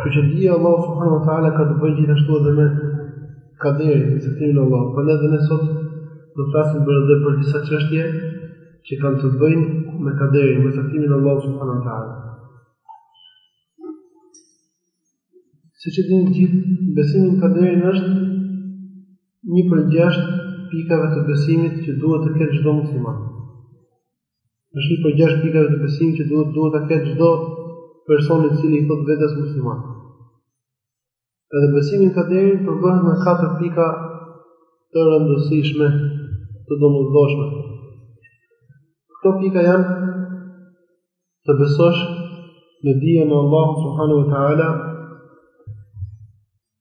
Kështu që dija e Allahut subhanahu wa taala ka të bëjë gjithashtu edhe me kaderin, me caktimin e Allahut. Prandaj edhe ne sot do të flasim për edhe për disa çështje që kanë të bëjnë me kaderin, me caktimin e Allahut subhanahu wa taala. Siç e dini të gjithë, besimi në kaderin është një prej gjashtë pikave të besimit që duhet të ketë çdo musliman. Është një prej gjashtë pikave të besimit që duhet ta ketë çdo person i cili i thotë vetes musliman. Edhe besimi në kaderin përbohet me katër pika të rëndësishme, të domosdoshme. Këto pika janë të besosh në dijen e Allahut subhanahu wa taala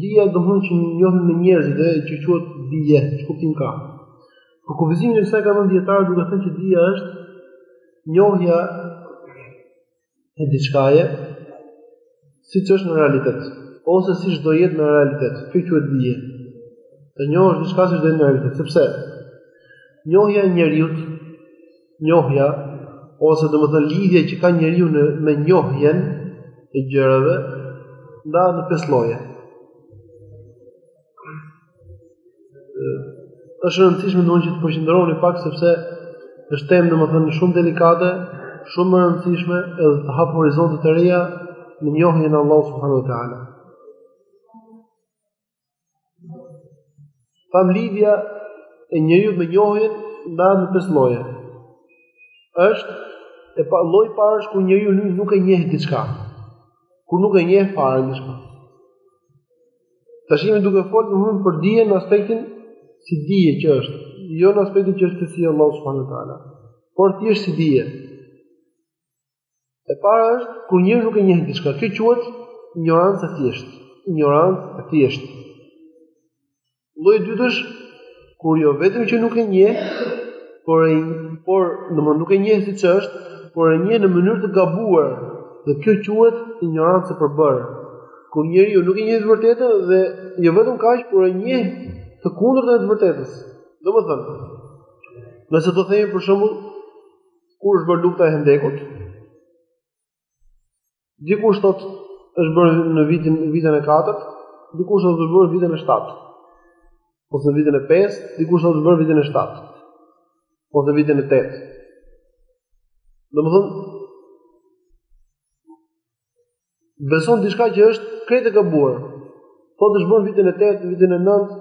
Dija domethënë që njohim me njerëz dhe që quhet dije, ç'kuptim ka. Përkufizimin e kësaj kanë dhënë dijetarët duke thënë që dija është njohja e diçkaje siç është në realitet, ose siç do jetë në realitet, kjo quhet dije. Të njohësh diçka siç do jetë në realitet, sepse njohja e njeriut, njohja ose domethënë lidhja që ka njeriu me njohjen e gjërave ndahet në pesë lloje. Është e rëndësishme domethënë që të përqendroheni pak sepse është temë domethënë shumë delikate, shumë e rëndësishme edhe të hap horizonte të reja në njohjen e Allahut subhanuhu teala. Thamë lidhja e njeriut me njohjen ndahet në pesë lloje. Është e pa lloji i parë është kur njeriu nuk e njeh diçka. Kur nuk e njeh fare diçka. Tash jemi duke folur domthonë për dijen në aspektin si dije që është, jo në aspektin që është cilësi e Allahut subhanahu wa taala, por thjesht si dije. E para është kur njeriu nuk e njeh diçka, kjo quhet injorancë e thjeshtë, injorancë e thjeshtë. Lloji i dytë është kur jo vetëm që nuk e njeh, por e por domthonë nuk e njeh siç është, por e njeh në mënyrë të gabuar. Dhe kjo quhet injorancë e përbërë. Kur njeriu nuk e njeh të vërtetën dhe jo vetëm kaq, por e njeh të kundërtën e të vërtetës. Domethënë, nëse do themi për shembull Kur është bërë lufta e Hendekut? Dikush thotë është bërë në vitin vitin e 4, dikush thotë është bërë vitin e 7. Ose në vitin e 5, dikush thotë është bërë vitin e 7. Ose në vitin e 8. Domethënë beson diçka që është krejt e gabuar. Thotë është bërë në vitin e 8, vitin e 9,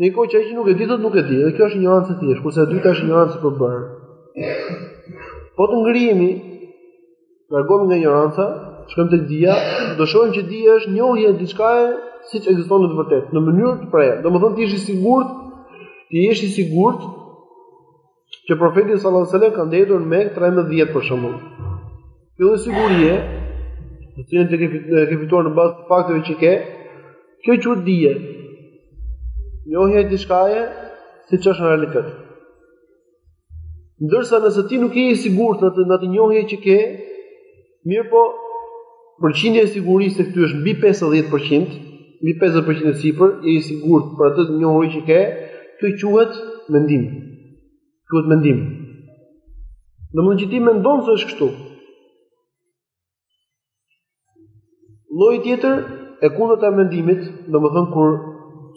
në një kohë që ai që nuk e di thotë nuk e di, dhe kjo është injorancë e thjeshtë, kurse e dyta është injorancë e përbërë. Po të ngrihemi, largohemi nga injoranca, shkojmë tek dija, do shohim që dija është njohja e diçkaje siç ekziston në të vërtetë, në mënyrë të prerë. Domethënë ti je i sigurt, ti je i sigurt që profeti sallallahu alajhi wasallam ka ndenjur në Mekë 13 për shembull. Kjo është sigurie, të cilën ti e ke fituar në bazë të fakteve që ke. Kjo quhet dije. Njohja e diçkaje siç është në realitet. Ndërsa nëse ti nuk je i sigurt në atë njohje që ke, Mirëpo përqindja e sigurisë së kësaj është mbi 50%, mbi 50% e sipër, je i sigurt për atë njohuri që ke, kjo quhet mendim. Quhet mendim. Domethënë që ti mendon se është kështu. Lloji tjetër, e kundërta e mendimit, domethënë kur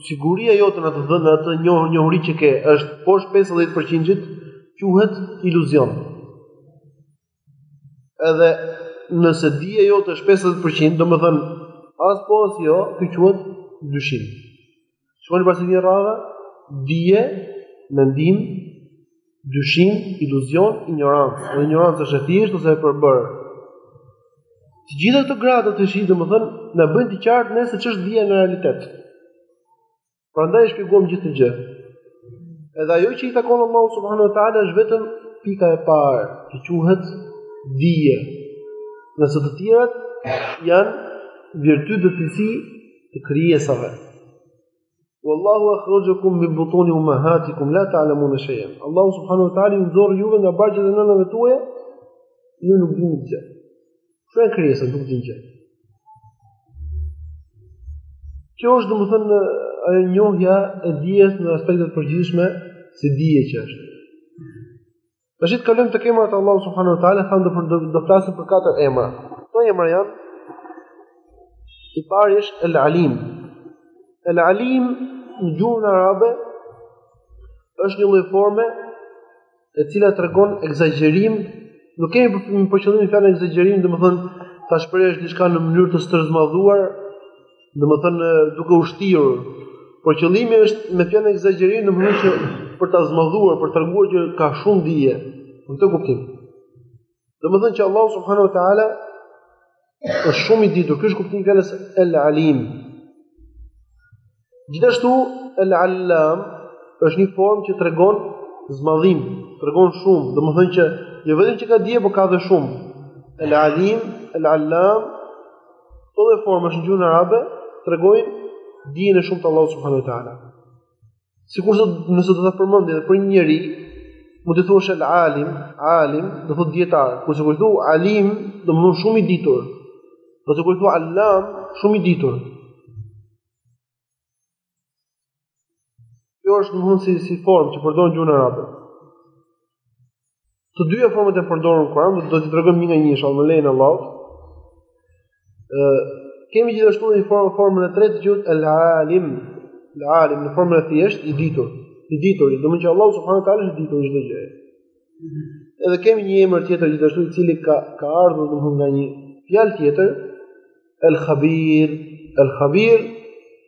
siguria jote në të dhënë në atë njoh njohuri që ke, është poshtë 50%, quhet iluzion. Edhe nëse dija jote është 50%, domethënë, as po as jo, kjo quhet dyshim. Shikoni pas njëra-tjetrës, dije, mendim, dyshim, iluzion, injorancë. Dhe injoranca është e thjeshtë ose e përbërë. Të gjitha këto gradët tashi, domethënë, na bëjnë të qartë neve se ç'është dija në realitet. Prandaj e shpjeguam gjithë këtë gjë. Edhe ajo që i takon Allahut subhanahu wa taala është vetëm pika e parë, që quhet dije. Ndërsa të tjerat janë virtyte dhe cilësi të krijesave. Wallahu akhrajakum min butuni ummahatikum la ta'lamuna shay'an. Allahu subhanahu wa taala ju nxori juve nga barqet e nënave tuaja, ju nuk dinit gjë. Kjo krijesa nuk din gjë. Kjo është domethënë ajo njohja e dijes në aspektet e përgjithshme si dije që është. Tash të kalojmë tek emrat e Allahut subhanahu wa taala, thamë do për do flasim për katër emra. Këto emra janë i pari është El Alim. El Alim në gjuhën arabe është një lloj forme e cila tregon ekzagjerim, nuk kemi për, për qëllim fjalën ekzagjerim, domethënë ta shprehësh diçka në mënyrë të stërzmadhuar, domethënë duke u shtirur. Por qëllimi është me fjalën ekzagjerim, domethënë që për ta zmadhuar, për të treguar që ka shumë dije. Në këtë kuptim. Domethënë që Allahu subhanahu wa taala është shumë i ditur, ky është kuptimi i fjalës El Alim. Gjithashtu El Alam është një formë që tregon zmadhim, tregon shumë, domethënë që jo vetëm që ka dije, por ka dhe shumë. El Alim, El Alam, këto dhe forma në gjuhën arabe tregojnë dijen e shumtë të Allahut subhanuhu teala. Sikurse nëse do ta përmendje dhe për një njeri, mund të thuash el alim, alim do të thotë dietar, kurse kur thua alim do të thotë shumë i ditur. Ose thua alam shumë i ditur. Kjo është domethënë si, si formë që përdoret në gjuhën arabe. Të dyja format të përdorura në Kuran, do t'i tregojmë një nga një inshallah me lejen e Allahut. Ë kemi gjithashtu një formë formën e tretë që quhet el alim. El alim në formën e thjesht i ditur. I ditur, domethënë që Allah subhanahu wa taala është i ditur për çdo gjë. Edhe kemi një emër tjetër gjithashtu i cili ka ka ardhur domthonë nga një fjalë tjetër el khabir el khabir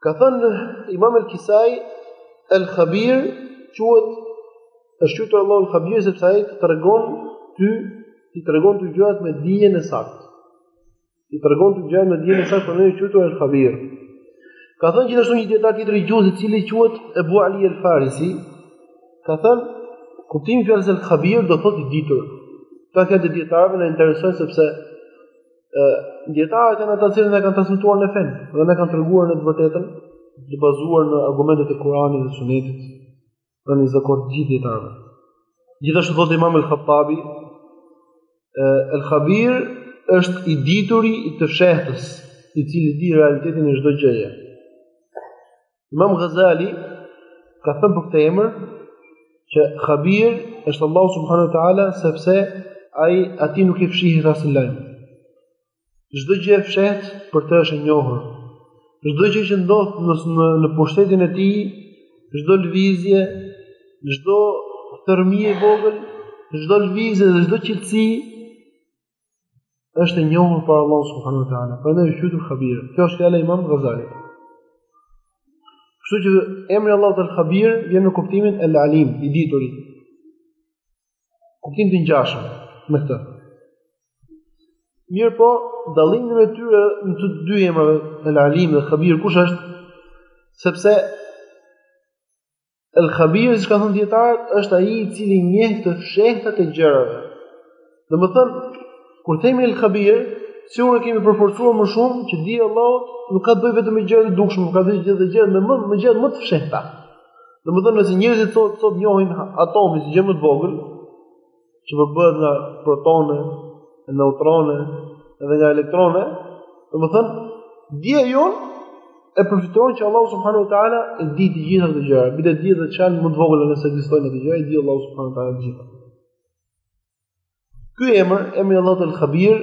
Ka thënë Imam al-Kisai al-Khabir quhet është quajtur Allah al-Khabir sepse ai të tregon ty i tregon ty gjërat me dije të saktë. I tregon ty gjërat me dije të saktë prandaj është quajtur al-Khabir. Ka thënë gjithashtu një dietar tjetër i gjuhës i cili quhet Abu Ali al-Farisi, ka thënë kuptimi i fjalës al-Khabir do thotë i ditur. Këto fjalë të dietarëve na interesojnë sepse ë dietarët janë ata që na kanë transmetuar ne fenë dhe na kanë treguar ne të vërtetën të bazuar në argumentet e Kuranit dhe Sunetit në ixhmanë e të gjithë dietarëve. Gjithashtu thotë Imam al-Khattabi al-Khabir është i dituri i të fshehtës, i cili di realitetin e çdo gjëje. Imam Ghazali ka thënë për këtë emër që Khabir është Allahu subhanahu wa taala sepse ai, atij nuk i fshihet asnjë lajm. Çdo gjë e fshehtë për të është e njohur. Çdo gjë që ndodh në në, në pushtetin e tij, çdo lëvizje, çdo thërrmijë e vogël, çdo lëvizje dhe çdo qetësi është e njohur për Allahun subhanu wa ta'ala, prandaj është quajtur khabir. Kjo është fjala e imam Ghazalit. Kështu që emri i Allahut el khabir vjen në kuptimin el alim, i dituri. Kuptim të ngjashëm, me këtë. Mirëpo, dallimi ndërmjet të dy emrave, el alim dhe khabir, kush është? Sepse El Khabir, siç kanë thënë dietarët, është ai i cili njeh të fshehtat e gjërave. Domethën, kur themi El Khabir, sigurisht e kemi përforcuar më shumë që dija e Allahut nuk ka të bëjë vetëm me gjëra të dukshme, ka të bëjë me gjërat më, me gjërat më të fshehta. Domethën, nëse njerëzit sot sot njohin atomin si gjë më të vogël, që përbëhet nga protone, neutrone dhe nga elektrone, domethënë, dija jonë e përfitron që Allah subhanu wa ta'ala e di të gjitha këto gjëra, bile di dhe që janë më të vogla nëse ekzistojnë këto gjëra, e di Allah subhanu wa ta'ala të gjitha. Ky emër, emri i Allahut El Khabir,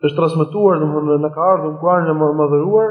është transmetuar, domethënë, na ka ardhë, në Kur'anin e madhëruar,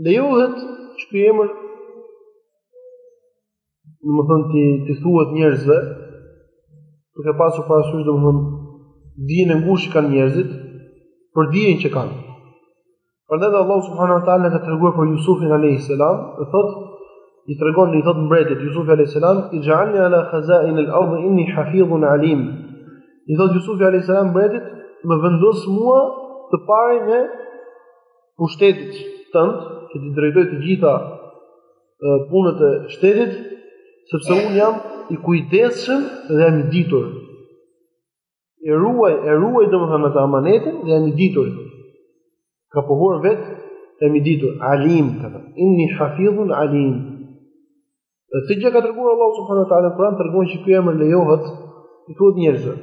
Lejohet që ky emër domethënë t'i thuhet njerëzve, duke pasur parasysh domethënë, dijen e ngushtë që kanë njerëzit, për dijen që kanë. Prandaj dhe Allah subhanu wa ta'ala ka treguar për Jusufin a.s. dhe thot, i tregon dhe i thot mbretit, Jusufi a.s. ixh'alni ala khazain el ardh inni hafidhun alim. I thot Jusufi a.s. mbretit, më vendos mua të pari me pushtetit tënd që t'i drejtoj të gjitha punët e shtetit, sepse unë jam i kujdesshëm dhe jam i ditur. E ruaj, e ruaj domethënë atë amanetin dhe jam i ditur. Ka pohuar vet jam i ditur, alim ka thënë. Inni hafizun alim. Dhe këtë gjë ka treguar Allahu subhanahu wa taala në Kur'an tregon që ky emër lejohet t'i thuhet njerëzve.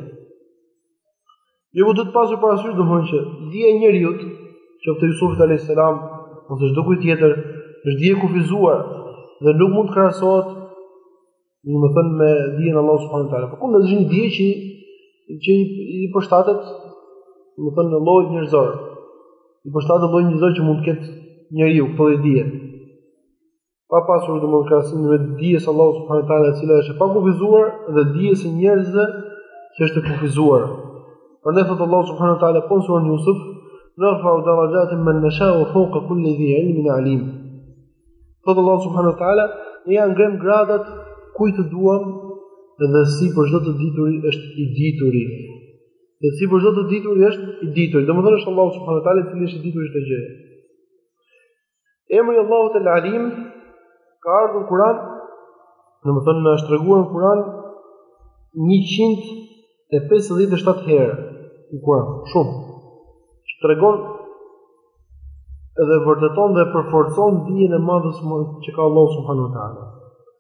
Duke pasur parasysh domethënë që dija e njeriut qoftë e Yusufit alayhis salam ose çdo kujt tjetër është dije e kufizuar dhe nuk mund të krahasohet domethënë me dijen e Allah subhanu ta'ala. Por kundër është një dije që, që i përshtatet, domethënë llojit njerëzor. I përshtatet llojit njerëzor që mund të ketë njeriu, prej dije. pa pasur domethënë krahasim mes dijes së Allahut subhanahu wa taala e cila është e pakufizuar dhe dijes së njerëzve që është e kufizuar. Prandaj thot Allahu subhanahu wa taala po në suren Yusuf, "Narfa darajat man nasha wa fawqa kulli dhi ilmin alim." Thot Allahu subhanahu wa taala, "Ne ia ngremë gradat kujt të duam dhe sipër çdo të dituri është i dituri." Dhe sipër çdo të dituri është i dituri. Domethënë është Allahu subhanahu wa taala i cili është i dituri për çdo gjë. Emri i Allahut El Alim ka ardhur në Kuran, domethënë na është treguar në Kuran 157 herë në Kuran, shumë. Që tregon edhe vërteton dhe përforcon dijen e madhe që ka Allahu subhanu ta'ala.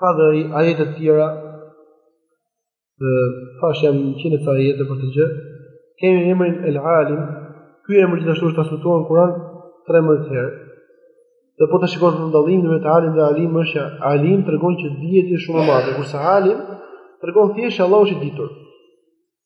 Ka dhe ajete të tjera, thashë janë njëqind e ca ajete për këtë gjë, kemi emrin El Alim, ky emër gjithashtu është transmetuar në Kur'an 13 herë. Dhe po të shikojmë dallimin midis Alim dhe Alim është që Alim tregon që dija është shumë e madhe, kurse Alim tregon thjesht që Allahu është i ditur.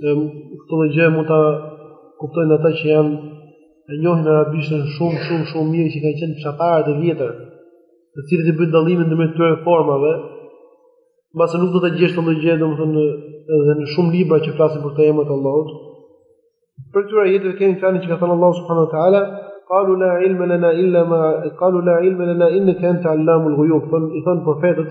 këtë gjë mund ta kuptojnë ata që janë e njohin arabishtën shumë shumë shumë mirë që kanë qenë dijetarë të vjetër, të cilët i bëjnë dallimin ndërmjet këtyre formave. Mbase nuk do të gjesh këtë gjë, domethënë edhe në shumë libra që flasin për emrat e Allahut. Prej këtyre ajeteve kemi fjalën që ka thënë Allahu subhanahu wa taala, "Qalu la ilma lana illa ma qalu la ilma lana innaka anta allamul ghuyub." Thanë, i thon profetët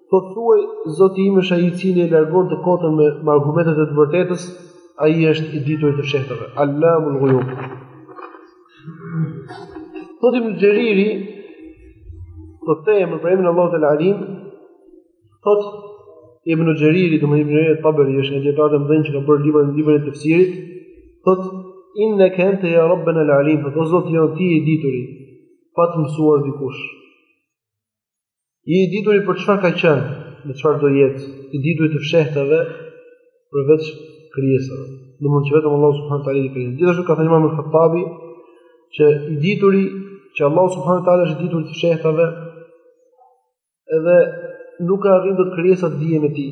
Thotë thuaj, Zoti im është ai i cili e largon të kotën me, me argumentet e të vërtetës, ai është i ditur i të fshehtave. Allamul Ghuyub. Thotë Ibn Xheriri, po ashtu për emrin e Allahut el Alim, thot Ibn Xheriri, domethënë Ibn Xheriri Taberi është nga dijetarët e mëdhenj që ka bërë librin e, librin e tefsirit, thot innaka anta ya rabbana al-alim, o Zoti jonë ti je i dituri, pa të mësuar dikush. I i dituri për çfarë ka qenë, dhe çfarë do jetë, i dituri i të fshehtave përveç krijesave. Domethënë që vetëm Allahu subhanahu teala i di. Gjithashtu ka thënë Imam al-Khattabi që i dituri që Allahu subhanahu teala është i dituri i të fshehtave edhe nuk e arrijnë dot krijesat dijen e tij.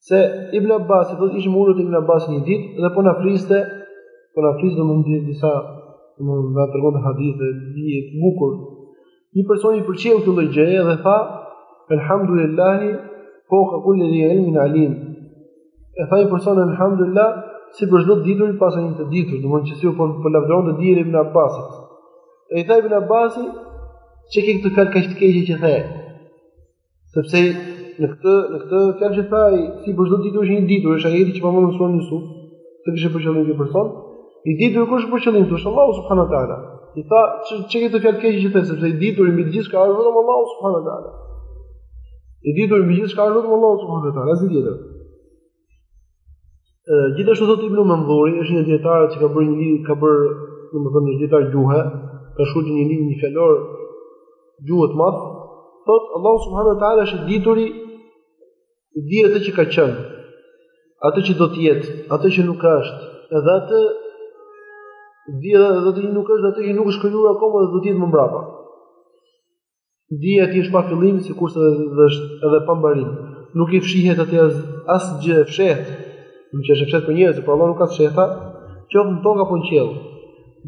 se Ibn Abbas thotë ishim ulur te Ibn Abbas një ditë dhe po na fliste, po na fliste domethënë disa, na tregon hadithe, një të bukur. Një person i pëlqeu këtë lloj gjëje dhe tha Elhamdulillah, ve feuka kul-li dhi ilmin alim. E tha një person Elhamdulillah, sipër çdo të dituri paska një të ditur, domethënë që si u po po lavdëronte dijen e Ibn Abbasit. E i tha Ibn Abbas, ç'e ke këtë fjalë kaq të keqe që the? Sepse në këtë në këtë fjalë që tha ai, sipër çdo të dituri është një i ditur, është ajeti që pamë në suren Jusuf, s'e kishte për qëllim atë person. I ditur kishte për qëllim, është Allahu subhanahu wa taala. I tha, ç'e ke këtë fjalë të keqe që the, sepse i dituri mbi gjithçka është vetëm Allahu subhanahu wa taala. I dituri mbi gjithçka është vetëm Allahu subhanahu wa taala, asgjë tjetër. Gjithashtu thotë Ibn Manzuri, është një dijetar që ka bërë një libër, ka bërë, domethënë një dijetar gjuhe, ka shkruar një libër një fjalor gjuhe të madh, thotë Allahu subhanahu wa taala është i dituri i di atë që ka qenë, atë që do të jetë, atë që nuk është, edhe atë di edhe atë që nuk është, atë që nuk është krijuar akoma dhe do të jetë më mbrapa. Dija e tij është pa fillim, sikurse edhe është edhe pa mbarim. Nuk i fshihet atij asgjë e fshehtë. Që është e fshehtë për njerëzit, për Allahun nuk ka të fshehta, qoftë në tokë apo në qiell.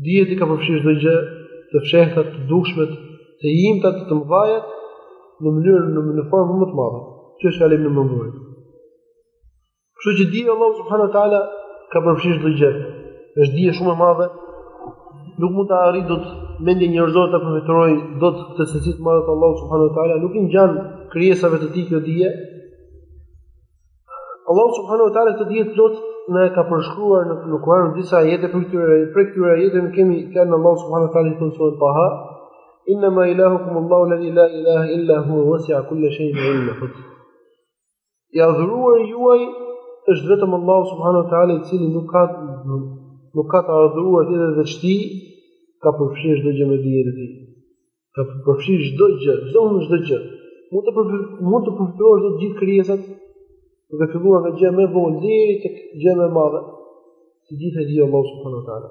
Dija e tij ka përfshirë çdo gjë, të fshehta, të dukshme, të imta, të mëdha, në mënyrë në në formën më të madhe. Kjo është fjala e Ibn Mendhurit. Kështu që dija Allah subhanahu wa taala ka përfshirë çdo gjë. Është dije shumë e madhe. Nuk mund ta arrijë dot mendja njerëzore ta perceptojë dot dijen e madhe të Allah subhanahu wa taala, nuk i ngjan krijesave të tij kjo dije. Allah subhanahu wa taala të dihet plot në e ka përshkruar në në Kur'an disa ajete për këtyre për këtyre ajete ne kemi kanë në Allah subhanahu wa taala të thonë Taha innama ilahukum Allahul ladhi la ilaha illa huwa wasi'a kulli shay'in ilma I adhuruari juaj është vetëm Allahu subhanahu wa taala i cili nuk ka nuk ka të adhuruar tjetër veç tij, ka përfshirë çdo gjë me dijen e tij. Ka përfshirë çdo gjë, çdo mund çdo gjë. Mund të mund të perceptosh të gjithë krijesat, duke filluar nga gjë më e vogël deri tek gjë më e madhe. Të gjitha i di Allahu subhanahu wa taala.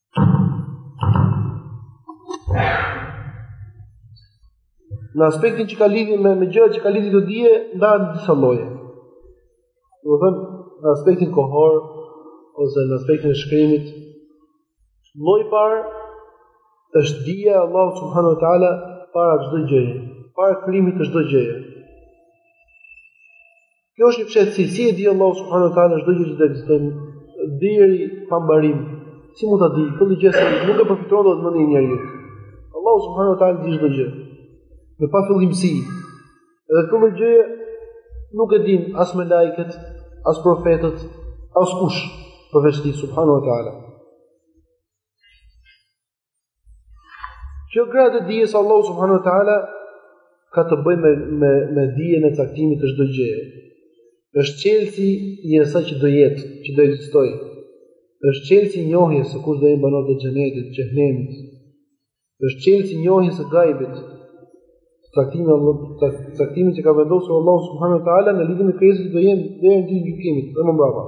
Në aspektin që ka lidhje me me gjërat që ka lidhje te dija, ndahen disa lloje. Do të thënë në aspektin kohor ose në aspektin e shkrimit. Lloji i parë është dija e Allahut subhanahu wa taala para çdo gjëje, para krijimit të çdo gjëje. Kjo është një fshehtësi si e di Allahu subhanahu wa taala çdo gjë që ekziston deri pa mbarim. Si mund ta di? Kjo gjë se nuk e percepton dot mendja e njeriut. Allahu subhanahu wa taala di çdo gjë. Në pafillimësi. Edhe kjo gjë nuk e din as melaiket, as profetët, as kush përveç tij subhanahu wa taala. Kjo gradë e dijes Allahu subhanahu wa taala ka të bëjë me me me dijen e caktimit të çdo gjëje. Është çelësi i asaj që do jetë, që do ekzistojë. Është çelësi i njohjes se kush do jenë banorë të xhenetit, xhehenemit. Është çelësi i njohjes së gajbit. Caktimi Allah, caktimi që ka vendosur Allahu subhanahu wa taala në lidhje me krijesat që do jenë deri në ditën e gjykimit dhe më mbrapa.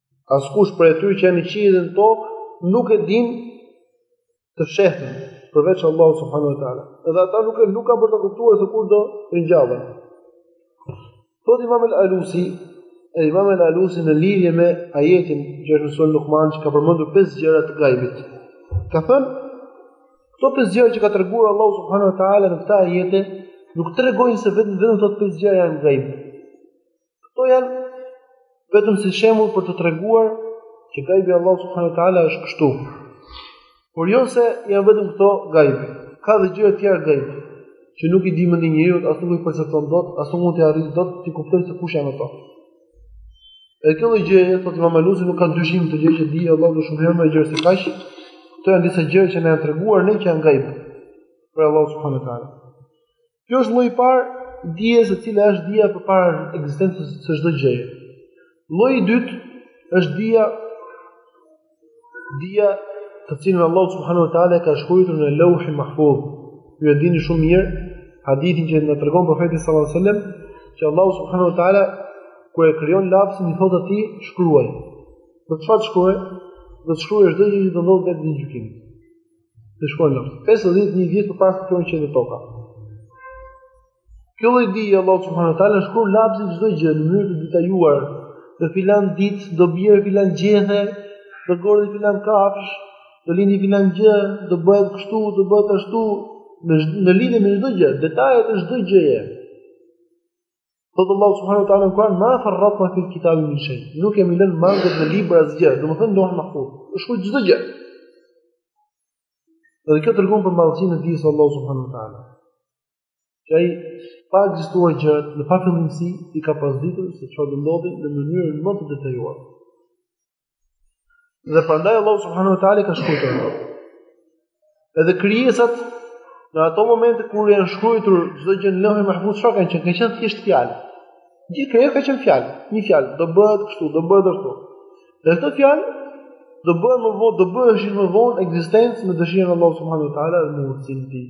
Askush prej atyre që janë në qiej dhe në tokë, nuk e din të fshehtën, përveç Allahut subhanahu wa taala. Edhe ata nuk e nuk kanë për të kuptuar se kur do të ringjallen. Thotë imam el alusi, e imam el alusi në lidhje me ajetin që është në suren Lukman që ka përmendur 5 gjëra të gajbit. Ka thënë, këto 5 gjëra që ka treguar Allahu subhanahu wa taala në këto ajete, nuk tregojnë se vetëm vetëm këto 5 gjëra janë gajb. Këto janë vetëm si shembull për të treguar që gajbi Allahu subhanahu wa taala është kështu. Por jo se janë vetëm këto gajbi. Ka dhe gjëra të tjera gajbi që nuk i di mendja e njeriut, as nuk i percepton dot, as nuk mund të arrijë dot t'i kuptojë se kush janë ato. Edhe këto gjëra thotë Imam Alusi nuk ka dyshim të gjë që di Allahu shumë herë më gjerë se kaq. Këto janë disa gjëra që na janë treguar ne që janë gajbi. Për Allahu subhanahu wa taala. Kjo është lloji i parë dije se cila është dija përpara ekzistencës së çdo gjëje. Lloji i dytë është dija dija të cilën Allah subhanahu wa taala ka shkruajtur në Lauhi Mahfuz. Ju e dini shumë mirë hadithin që na tregon profeti sallallahu alajhi wasallam që Allah subhanahu wa taala kur e krijon lapsin i thotë atij shkruaj. Thotë çfarë të shkruaj? Thotë shkruaj çdo gjë që do ndodhë deri në gjykim. Të shkruajë 50.000 vjet përpara se të kenë qenë toka. Kjo lloj dije, Allah subhanahu wa taala, shkruan lapsi çdo gjë në mënyrë të detajuar, në filan ditë, do bjerë filan gjethe, do ngordhi filan kafshë, do lindi filan gjë, do bëhet kështu, do bëhet ashtu, në lidhje me çdo gjë, detajet e çdo gjëje. Thotë Allahu subhanahu wa taala në Kur'an, "Ma farratna fil kitabi min shay." Nuk kemi lënë mangët në libër asgjë, domethënë Lauh Mahfuz. Është shkruajtur çdo gjë. Dhe kjo tregon për madhësinë e dijes së Allahut subhanahu wa taala. Që ai pa ekzistuar gjërat, në pafillimësi i ka pas ditur se çfarë do ndodhi në mënyrën më të detajuar. Dhe prandaj Allahu subhanahu wa taala ka shkruajtur. Edhe krijesat në ato momente kur janë shkruajtur çdo gjë në Lauhi Mahfuz çka kanë qenë? Kanë qenë thjesht fjalë. Një krijesa ka qenë fjalë, një fjalë do bëhet kështu, do bëhet ashtu. Dhe këto fjalë do bëhen më vonë, do bëheshin më vonë ekzistencë me dëshirën e Allahut subhanahu wa taala dhe me urtësinë e tij.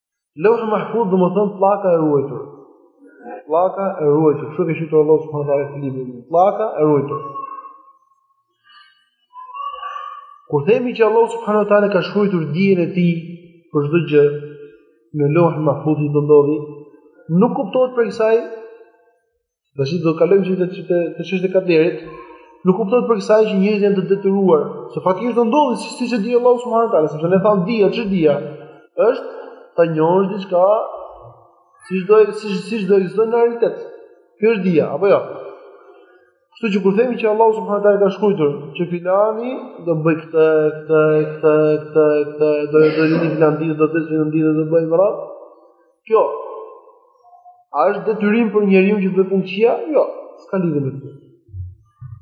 Lauh Mahfuz do të thotë pllaka e ruajtur. Pllaka e ruajtur, kështu ka thënë Allahu subhanahu wa taala librin. Pllaka e ruajtur. Kur themi që Allahu subhanahu wa taala ka shkruajtur dijen e tij për çdo gjë në Lauh Mahfuz që do ndodhi, nuk kuptohet prej kësaj Tash do të kalojmë gjithë të të të çështjes së kaderit. Nuk kuptohet prej kësaj që njerëzit janë të detyruar, se faktikisht do ndodhi si siç e di Allahu subhanahu wa taala, sepse ne thamë dija, ç'është dija? Është ta njohësh diçka siç do siç siç do ekziston në realitet. Kjo është dija, apo jo? Kështu që kur themi që Allahu subhanahu wa taala ka shkruar që filani do bëj këtë, këtë, këtë, këtë, këtë, do të bëjë në filan ditë, do të bëjë një ditë, do të bëjë një Kjo a është detyrim për njeriun që të bëjë punë qia? Jo, s'ka lidhje me këtë.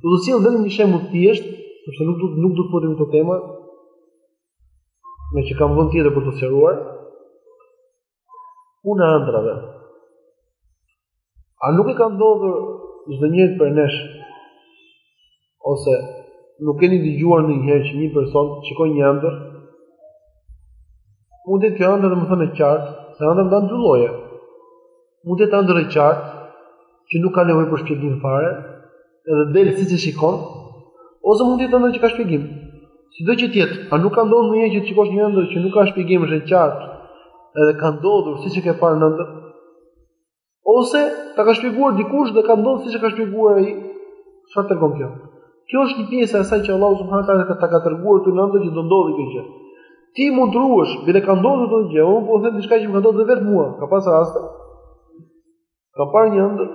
Do t'ju sjell vetëm një shembull të thjeshtë, sepse nuk do nuk do të futem në këtë temë. Meqë ka vend tjetër për t'u sqaruar. Puna e ëndrrave. A nuk i ka ndodhur çdo njërit prej nesh ose nuk keni dëgjuar ndonjëherë që një person shikon një ëndërr? Mund të jetë kjo ëndërr domethënë e qartë, se ëndrra ndahet dy lloje. Mund të jetë ëndërr e qartë që nuk ka nevojë për shpjegim fare, edhe del siç e shikon, ose mund të jetë ëndërr që ka shpjegim. Sido që të jetë, a nuk ka ndodhur ndonjëherë që të shikosh një ëndërr që nuk ka shpjegim është e qartë? Edhe ka ndodhur siç e ke parë në ëndërr? Ose ta ka shpjeguar dikush dhe ka ndodhur siç e ka shpjeguar ai, çfarë tregon kjo? Kjo është një pjesë e asaj që Allahu subhanahu wa taala ta ka treguar ty në ëndërr që do ndodhi kjo gjë. Ti mund të ruhesh, bile ka ndodhur kjo gjë, unë po them diçka që më ka ndodhur vetë mua, ka pas raste. Kam parë një ëndërr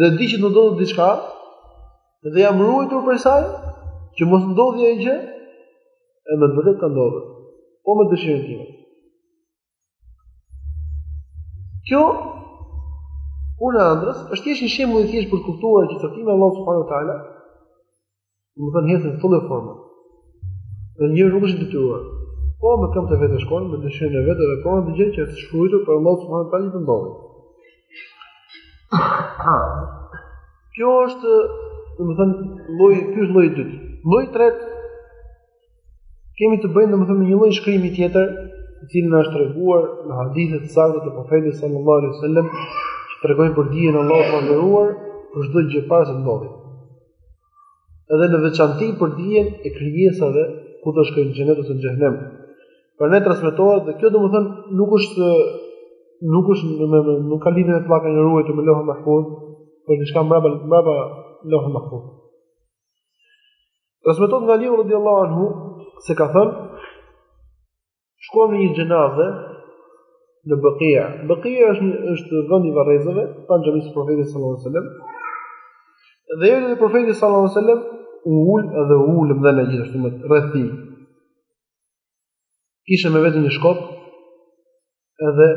dhe di që do ndodhë diçka dhe jam ruajtur prej saj që mos ndodhi ajo gjë, e më vërtet ka ndodhur. Po me dëshirën time. Kjo punë e ëndrrës është thjesht një shembull i thjesht për të kuptuar që caktimi i Allahut subhanuhu teala domethënë ecën në çdo formë. Dhe njeriu nuk është i detyruar. Po me këmbët e veta shkon, me dëshirën e vet dhe kryen atë gjë që është shkruar prej Allahut subhanuhu teala të ndodhë. Kjo është, domethënë, lloji ky është lloji i dytë. Lloji i tretë Kemi të bëjmë domethënë me një lloj shkrimi tjetër, i cili na është treguar në hadithe të sakta të profetit sallallahu alaihi wasallam, që tregojnë për dijen e Allahut të nderuar për çdo gjë para se të ndodhë. Edhe në veçanti për dijen e krijesave ku do shkojnë xhenet ose në xhenem. Pra na transmetohet dhe kjo domethënë nuk është nuk është në në në nuk ka lidhje me pllakën e ruajtur me leuhi mahfudh, por diçka mbrapa mbrapa leuhi mahfudh. Transmetohet nga Aliu radiallahu anhu se ka thënë shkuam në një xhenaze në Bëkia. Bëkia është një është vend i varrezave, pranë xhamisë së Profetit sallallahu alajhi wasallam. Dhe erdhi Profeti sallallahu alajhi wasallam u ul dhe u ulëm dhe ne gjithashtu rreth tij. Kishte me vete një shkop, edhe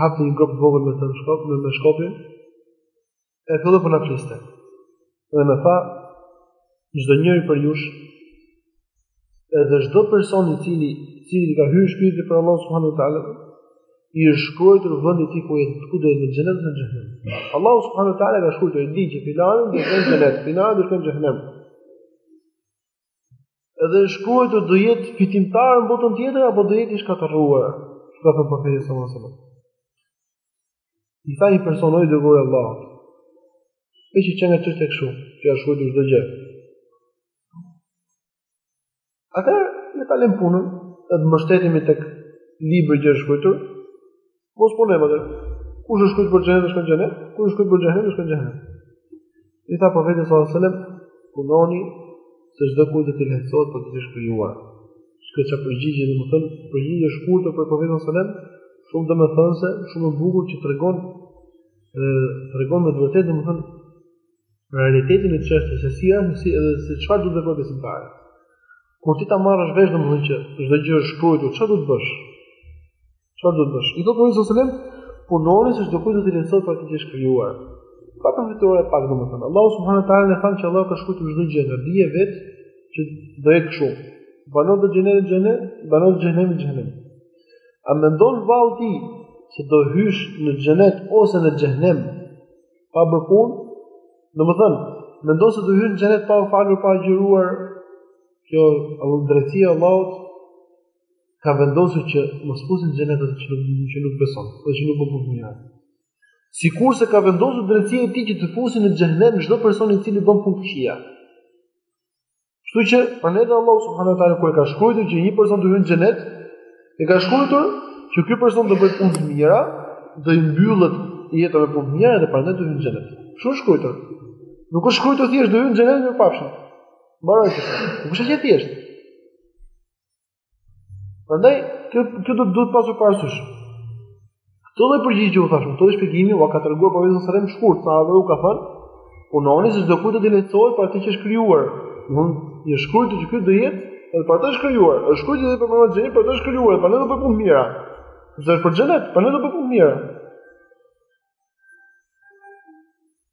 hapi një gropë të vogël me të në shkop, me, me shkopin, e filloi për të na fliste. Dhe na tha, çdo njëri prej jush, edhe çdo person i cili, i cili i ka hyrë shpirti prej Allahut subhanu ta'ala, i është shkruajtur vendi i tij ku do të ku do jetë në xhenet a në xhehnem. Allah subhanu ta'ala e ka shkruajtur e di që filani do shkojë në xhenet, filani do shkojë në xhehnem. Edhe është shkruar do jetë fitimtar në botën tjetër apo do jetë i shkatërruar. Ka thënë profeti sallallahu alajhi wasallam. I tha një person o i dërguari i Allahut. E që që ngaqë është kështu, që është shkruajtur çdo gjë. Atëherë, ne ta lëmë punën, edhe të mbështetemi tek libri që është shkruajtur, Mos punojmë atëherë. Kush është shkrujt për xhenet është në xhenet, kush është shkrujt për xhehenem është në xhehenem. I tha profeti sallallahu alajhi wasallam, punoni se çdo kujt do t'i lehtësohet për atë që është krijuar. Çka çka përgjigje domethënë, përgjigje e shkurtër prej profetit sallallahu alajhi wasallam, shumë domethënëse, shumë e bukur që tregon ë tregon me vërtetë domethënë realitetin e çështjes se si janë si edhe se çfarë duhet të bëjë besimtari. Kur ti ta marrësh vesh domethënë që çdo gjë është shkruar, çfarë do të bësh? Çfarë do të bësh? I thotë Muhamedi sallallahu alaihi wasallam, punoni se çdo kujt do t'i lehtësohet për atë që është krijuar. Pa meditoje pak domethënë. Allahu subhanahu wa taala thamë që Allahu ka shkruar çdo gjë, nga dija e vet që do jetë kështu. Banorët e xhenetit në xhenet, banorët e xhehenemit në xhehenem. A mendon vallë ti se do hysh në xhenet ose në xhehenem pa bërë punë? Domethënë, mendon se do hysh në xhenet pa falur, pa agjëruar? Kjo është drejtësia e Allahut ka vendosur që mos fusi në xhenet atë që nuk që nuk beson, atë që nuk bën punë të mira. Sikurse ka vendosur drejtësia e tij që të fusi në xhehenem çdo person i cili bën punë të këqija. Kështu që prandaj Allahu subhanahu wa taala kur e ka shkruar që një person do hyjë në xhenet, e ka shkruar që ky person do bëjë punë të mira, do i mbyllet jeta me punë të mira dhe prandaj do hyjë në xhenet. Kështu është shkruar. Nuk është shkruar thjesht do hyjë në xhenet me kaq. Mbaroi kjo. Nuk është e thjeshtë. Prandaj kjo kjo domethënë duhet pasur parasysh. Këtë lloj përgjigje që u thashë, këtë shpjegim ua ka treguar profeti alejhi selam shkurt, sa edhe u ka thënë, punoni se çdo kujt do t'i lehtësohet për atë që është krijuar. Domethënë, është shkrujt që ky do jetë edhe për atë që është krijuar. Është shkrujt që do të përmendë xhenin për atë që është krijuar, prandaj do bëjë punë të mira. Dhe për xhenet, prandaj do bëjë punë të mira.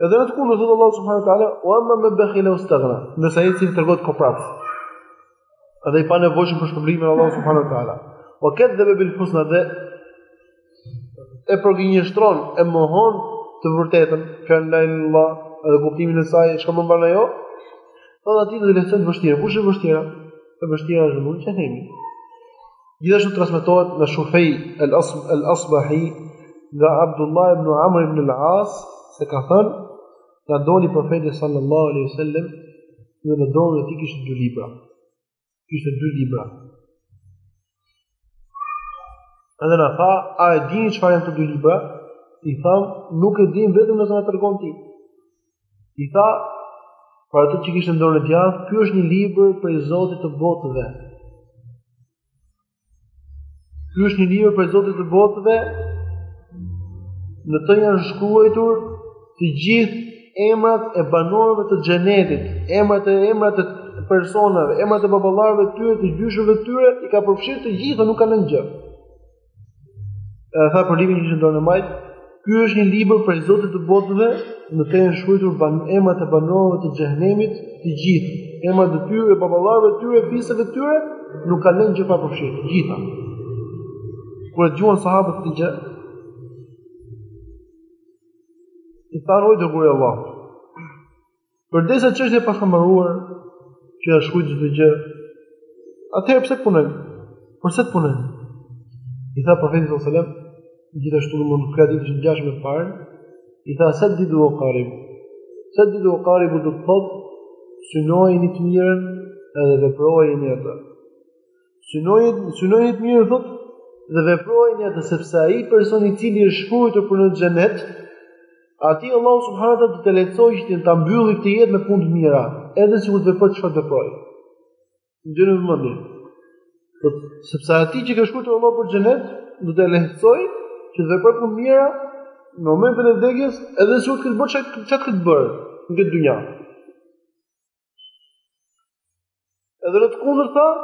Edhe në të kundërtën thotë Allahu subhanahu wa taala, "Wa amma man bakhila wastaghna", ndërsa ai i cili tregohet koprrac. Edhe i panevojshëm për shpërblimin e Allahut subhanahu wa taala. Wa kadhaba bil husna dhe e përgënjeshtron e mohon të vërtetën, fjalën la ilahe illallah, edhe kuptimin e saj, çka përmban ajo? Po atij do t'i lehtësojmë të vështirën, kush është e vështira? E vështira është mund të themi. Gjithashtu transmetohet nga Shufej al-Asbahi nga Abdullah ibn Amr ibn al-As se ka thënë na doli profeti sallallahu alaihi wasallam dhe në dorën e tij kishte dy libra. Kishte dy libra. Edhe na tha, a e dini çfarë janë këto dy libra? I thamë, nuk e dimë vetëm nëse na tregon ti. I tha, për atë që kishte në dorën e djathtë, ky është një libër prej Zotit të botëve. Ky është një libër prej Zotit të botëve, në të janë shkruajtur të gjithë emrat e banorëve të xhenetit, emrat e emrat e personave, emrat e baballarëve të tyre, të gjyshëve të tyre, i ka përfshirë të gjitha, nuk ka lënë gjë. E tha për librin që ishte në dorën e majtë, ky është një libër prej Zotit të botëve, në të janë shkruajtur emrat e banorëve të xhehenemit, të gjithë, emrat e tyre, baballarëve të tyre, fisëve të tyre, nuk ka lënë gjë pa përfshirë, të gjitha. Kur e dëgjuan sahabët këtë gjë, i thanë o i dërguari i Allahut. Përderisa çështja paska mbaruar qenka shkruajtur çdo gjë. Atëherë pse punojmë? Përse të punojmë? I tha profeti sallallahu alajhi wasallam, gjithashtu ngjashëm me hadithin e ngjashëm më parë, i tha seddidu ve karibu. Seddidu ve karibu do të thotë synojeni të mirën edhe veprojeni atë. Synojeni, synojeni të mirën thotë dhe veprojeni atë sepse ai person i cili është shkruar për në xhenet, atij Allahu subhanahu wa taala do të lehtësojë që ta mbyllë këtë jetë me punë të mira, edhe sikur të bëjë çfarë të bëjë. Ndërë në mëndi. Thot, sepse atij që e ka shkruar Allahu për xhenet, do të lehtësojë që të bëjë punë të mira në momentin e vdekjes, edhe sikur të bëjë çfarë të bëjë në këtë dynja. Edhe në të kundërtën,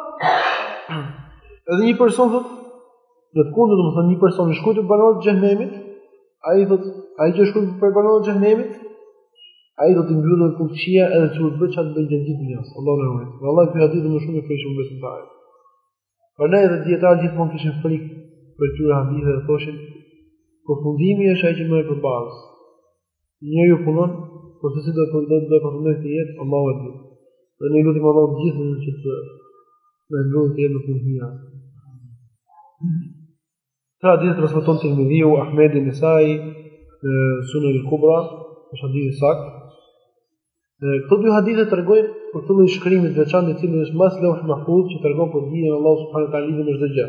edhe një person thot, në të kundërtën domethënë një person i shkruar te banorët e xhehenemit, ai thot, ai që është shkruar prej banorëve të xhehenemit, ai do ta mbyllë me punë të këqija edhe sikur të bëjë çfarë të bëjë gjatë jetës. Allahu na ruajtë. Vallahi ky hadith më shumë i frikshëm besimtarit. Prandaj edhe dijetarët gjithmonë kishin frikë prej këtyre haditheve dhe thoshin përfundimi është ai që merret për bazë. Njeriu punon por si do ta përfundojë këtë jetë Allahu e di. Dhe ne lutim Allahun gjithmonë që të na e mbyllë këtë jetë me punë Këtë hadith e transmeton Tirmidhiu, Ahmedi, Nesaiu, Sunan al-Kubra, është hadith i saktë. Këto dy hadithe tregojnë për këtë lloj shkrimi të veçantë i cili është mas Lauh Mahfuz që tregon për dijen e Allahut subhanuhu teala lidhur me çdo gjë.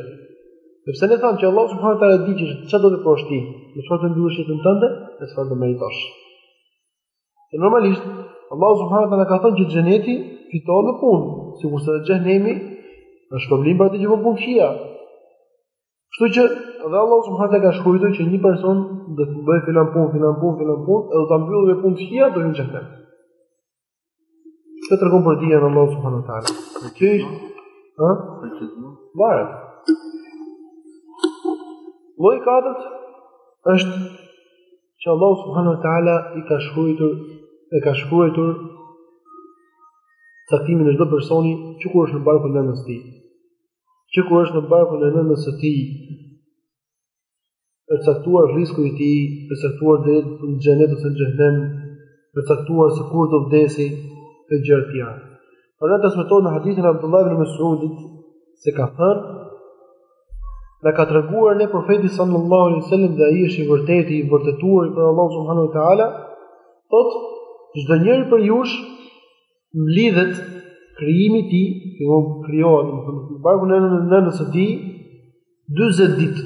Sepse ne thamë që Allahu subhanuhu teala di që çfarë do të veprosh ti, me çfarë do ta mbyllësh jetën tënde, në çfarë do meritosh. E normalisht, Allah subhanahu wa taala ka thënë që xheneti fitohet me punë, sikurse xhehenemi është shpërblim për atë që bën punë të këqija. Kështu që dhe Allah subhanahu wa taala ka shkruar që një person do të bëjë filan punë, filan punë, filan punë, edhe ta mbyllë me punë të këqija këtë jetë. Kjo tregon për dijen e Allah subhanahu wa taala. Kjo është, ha? Varet. Lloji i katërt është që Allah subhanu wa ta'ala i ka shkruajtur e ka shkruajtur caktimin e çdo personi që kur është në barkun e nënës së tij. Që kur është në barkun e nënës së tij, është caktuar risku i tij, është caktuar do jetë në xhenet ose në xhehenem, është caktuar se kur do vdesë e gjëra të tjera. Prandaj transmetohet në hadithin e Abdullah ibn Mas'udit se ka thënë Na ka treguar ne profeti sallallahu alaihi wasallam dhe ai është i vërteti i vërtetuar prej Allahut subhanahu wa taala, thotë çdo njëri prej jush mblidhet krijimi i tij, krijohet në barkun e nënës së tij 40 ditë.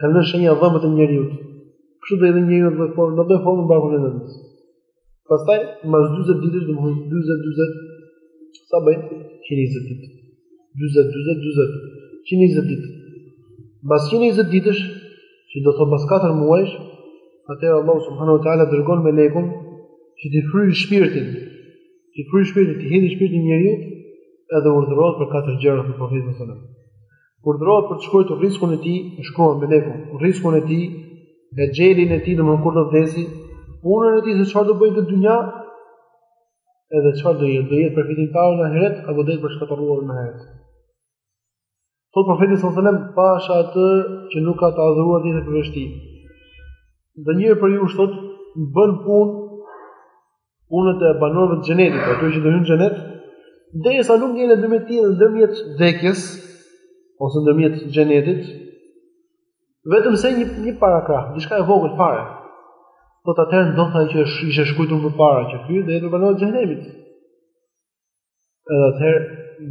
Kanë lënë shenja dhëmbët e njeriut. Kështu do jetë dhe njeriu në formë, në dhe formë në barkun e nënës. Pastaj, mas 40 ditësh, domethënë 40-40, sa bëjnë? 120 ditë. 40-40-40, 120 ditë. Mas 120 ditësh, që do të thotë mas 4 muajsh, atëherë Allah subhanahu wa ta'ala dërgon melekun, që t'i fry shpirtin, t'i fry shpirtin, t'i hedhi shpirtin njeriut, edhe urdhërohet për 4 gjëra thotë profeti sallallahu alajhi wasallam. Urdhërohet për të shkruajtur rrizkun e tij, e shkruan meleku, rrizkun e tij, exhelin e tij, domthonë kur do vdesi, punën e tij se çfarë do bëjë në këtë dynja, edhe çfarë do jetë, do jetë prej fitimtarëve në ahiret, apo do jetë prej të shkatërruarve në ahiret. Thotë profeti sallallahu alajhi wasallam, pasha atë që nuk ka të adhuruar tjetër përveç tij. Dhe njëri prej jush thotë, bën punë punët e banorëve të xhenetit, atyre që do hyjnë në xhenet, derisa nuk ngelet ndërmjet tij dhe ndërmjet vdekjes ose ndërmjet xhenetit, vetëm se një një parakrah, diçka e vogël fare. Thotë atëherë ndodh ajo që ishte shkruajtur më përpara që ky do jetë prej banorëve të xhenemit. Edhe atëherë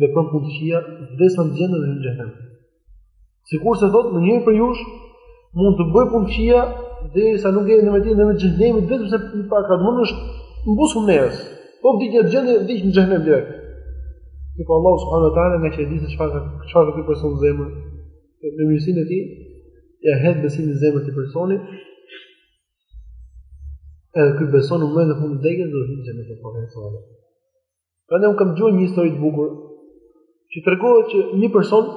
vepron punë të këqija, derisa në gjendje hyn në xhenem. Sikurse thotë, ndonjëri prej jush mund të bëj punë të këqija derisa nuk ngelet ndërmjet tij dhe xhenemit, vetëm se një parakrah domethënë është në buzë o njerëz. Po vdiq në xhenem, vdiq në xhenem direkt. Mirëpo Allah subhanahu wa taala ngaqë di se çfarë çfarë ka ky person në zemër. Me mëshirën e tij, ia hedh besimin në zemër të personit, Edhe ky beson më në fund të vdekjes do të hyjë në xhenet thotë profeti. Prandaj unë kam dëgjuar një histori të bukur që tregohet që një person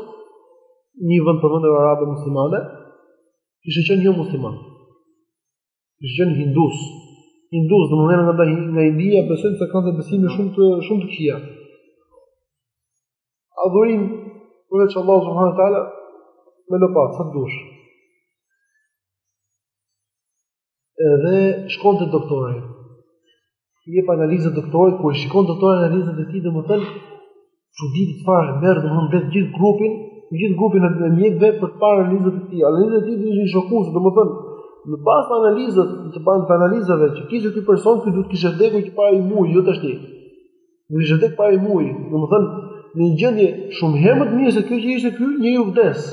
në një vend të vendeve arabe muslimane kishte qenë jo musliman. Kishte qenë hindus. Hindus domethënë nga nga India, besojnë se kanë besime shumë të shumë të këqija. Adhurim përveç Allahut subhanahu wa taala me lopët, sa të dush. Edhe shkon të doktori. I jep analizat doktorit, kur shikon doktori analizat e tij, domethënë çuditet fare, merr domethënë vetë gjithë grupin, gjithë grupin e mjekëve për të parë analizat e tij. Analizat e tij duke i shikuar, domethënë në bazë të analizës, në bazë të analizave që kishte ky person, ky duhet të kishte vdekur që para një muaji, jo tash. Të kish vdekur para një muaji, domethënë në një gjendje shumë herë më të mirë se kjo që ishte ky, njeriu vdes.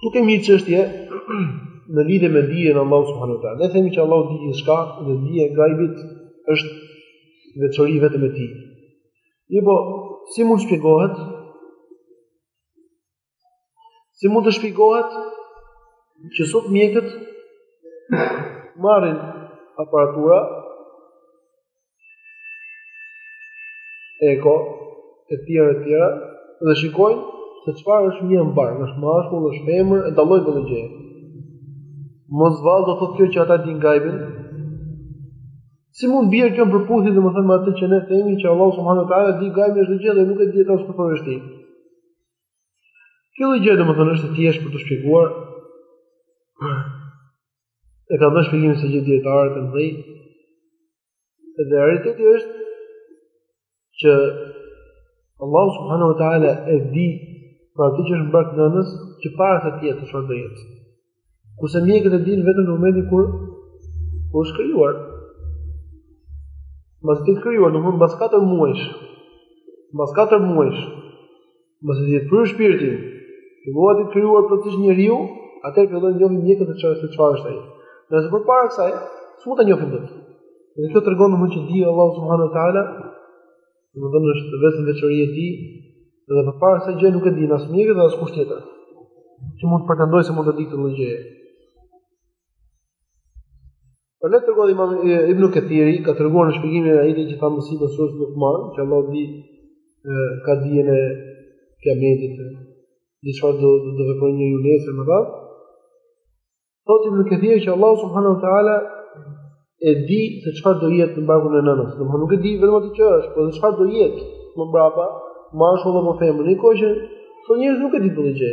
Këtu kemi një çështje në lidhje me dijen e Allahut subhanuhu teala. Ne themi që Allahu di gjithçka dhe dija e gajbit është veçori vetëm e tij. Mirëpo, si mund të shpjegohet? Si mund të shpjegohet që sot mjekët marrin aparatura Eko, e tjera, e tjera, dhe shikojnë se çfarë është në bark, është mashkull, është femër, e dallojnë këtë gjë. Mos vallë do thotë kjo që ata din gajbin. Si mund të bjerë kjo në përputhje domethënë me atë që ne themi që Allahu subhanahu wa taala di gajbin çdo gjë dhe nuk e di atë askush përveç tij. Kjo gjë domethënë është e thjeshtë për t'u shpjeguar. e kanë dhënë shpjegimin të gjithë dietarët e mëdhenj dhe realiteti është që Allahu subhanahu wa taala e di për atë që është në bark të nënës që para se të jetë çfarë do jetë. Kurse mjekët e dinë vetëm në momentin kur kur është krijuar. Mbas të jetë krijuar, domethënë mbas 4 muajsh. Mbas 4 muajsh Mbas t'i jetë fryrë shpirti. Ti vao ti krijuar plotësisht njeriu, atëherë fillojnë njohin mjekët se çfarë se çfarë është ai. Ndërsa përpara kësaj, s'mund ta njohin dot. Dhe kjo tregon më që dija e Allahut subhanahu wa taala, domethënë është vetëm veçori e tij, dhe përpara kësaj gjëje nuk e dinë as mjekët dhe askush tjetër. Që mund të pretendojë se mund ta dijë këtë gjë. Për ne tregon Imam Ibn Kathiri ka treguar në shpjegimin e ajetit që thamë sipër në suren Luqman, që Allah di ka dijen e kiametit. Dhe çfarë do do të veprojë njeriu nesër më pas? Thotë Ibn Kathiri që Allah subhanahu wa taala e di se çfarë do jetë në barkun e nënës. Domethënë nuk e di vetëm atë që është, por çfarë do jetë më mbrapa, mashkull apo femër. Në kohën që njerëzit nuk e dinë këtë gjë.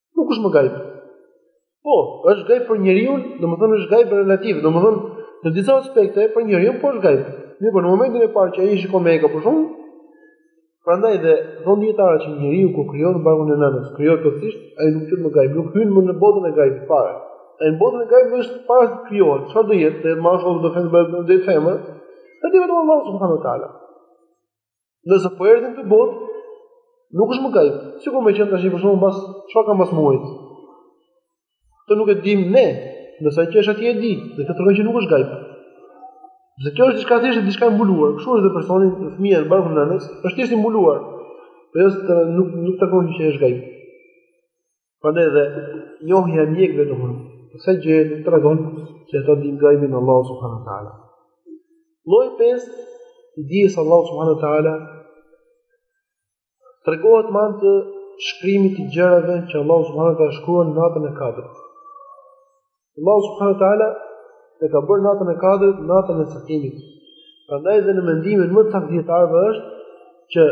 Nuk është më gajb. Po, është gajb për njeriu, domethënë është gajb relativ, domethënë në disa aspekte për njeriu po është gajb. Mirëpo në momentin e parë që ai shikon me eko për shembull, prandaj dhe thonë dijetarët që njeriu kur krijohet në barkun e nënës, krijohet plotësisht, ai nuk quhet më gajb, nuk hyn më në botën e gajbit fare. Ai në botën e gajbit është para se të krijohet. Çfarë do jetë? Do jetë mashkull, domethënë do të jetë femër. Atë vetëm Allahu subhanuhu teala. Nëse po erdhi në këtë botë, nuk është më gajb. Sikur më qenë tash për shembull, çfarë ka mbas murit. Këto nuk e dim ne, ndërsa ai që është atje e di, dhe kjo tregon që nuk është gajb. Dhe kjo është diçka thjesht diçka e mbuluar. Kështu është dhe personi, fëmija në barkun e nënës, është thjesht i mbuluar. Po jo se nuk nuk tregon që është gajb. Prandaj dhe njohja e mjekëve domethënë, kësaj gjëje s'tregon që ata din gajbin Allahu subhanahu wa taala. Lloj 5 i dijes Allahu subhanahu wa taala tregohet me anë të shkrimit të gjërave që Allahu subhanahu wa taala shkruan në natën e Kadrit. Allahu subhanahu wa taala e ka bërë natën e Kadrit natën e caktimit. Prandaj dhe në mendimin më të saktë të dijetarëve është që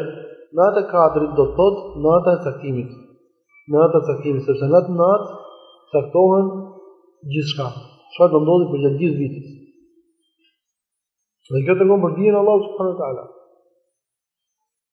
nata e Kadrit do të thotë nata e caktimit. Nata e caktimit, sepse në atë natë caktohen gjithçka. Çka do ndodhi përgjatë gjithë vitit? Dhe kjo tregon për dijen e Allahut subhanahu wa taala.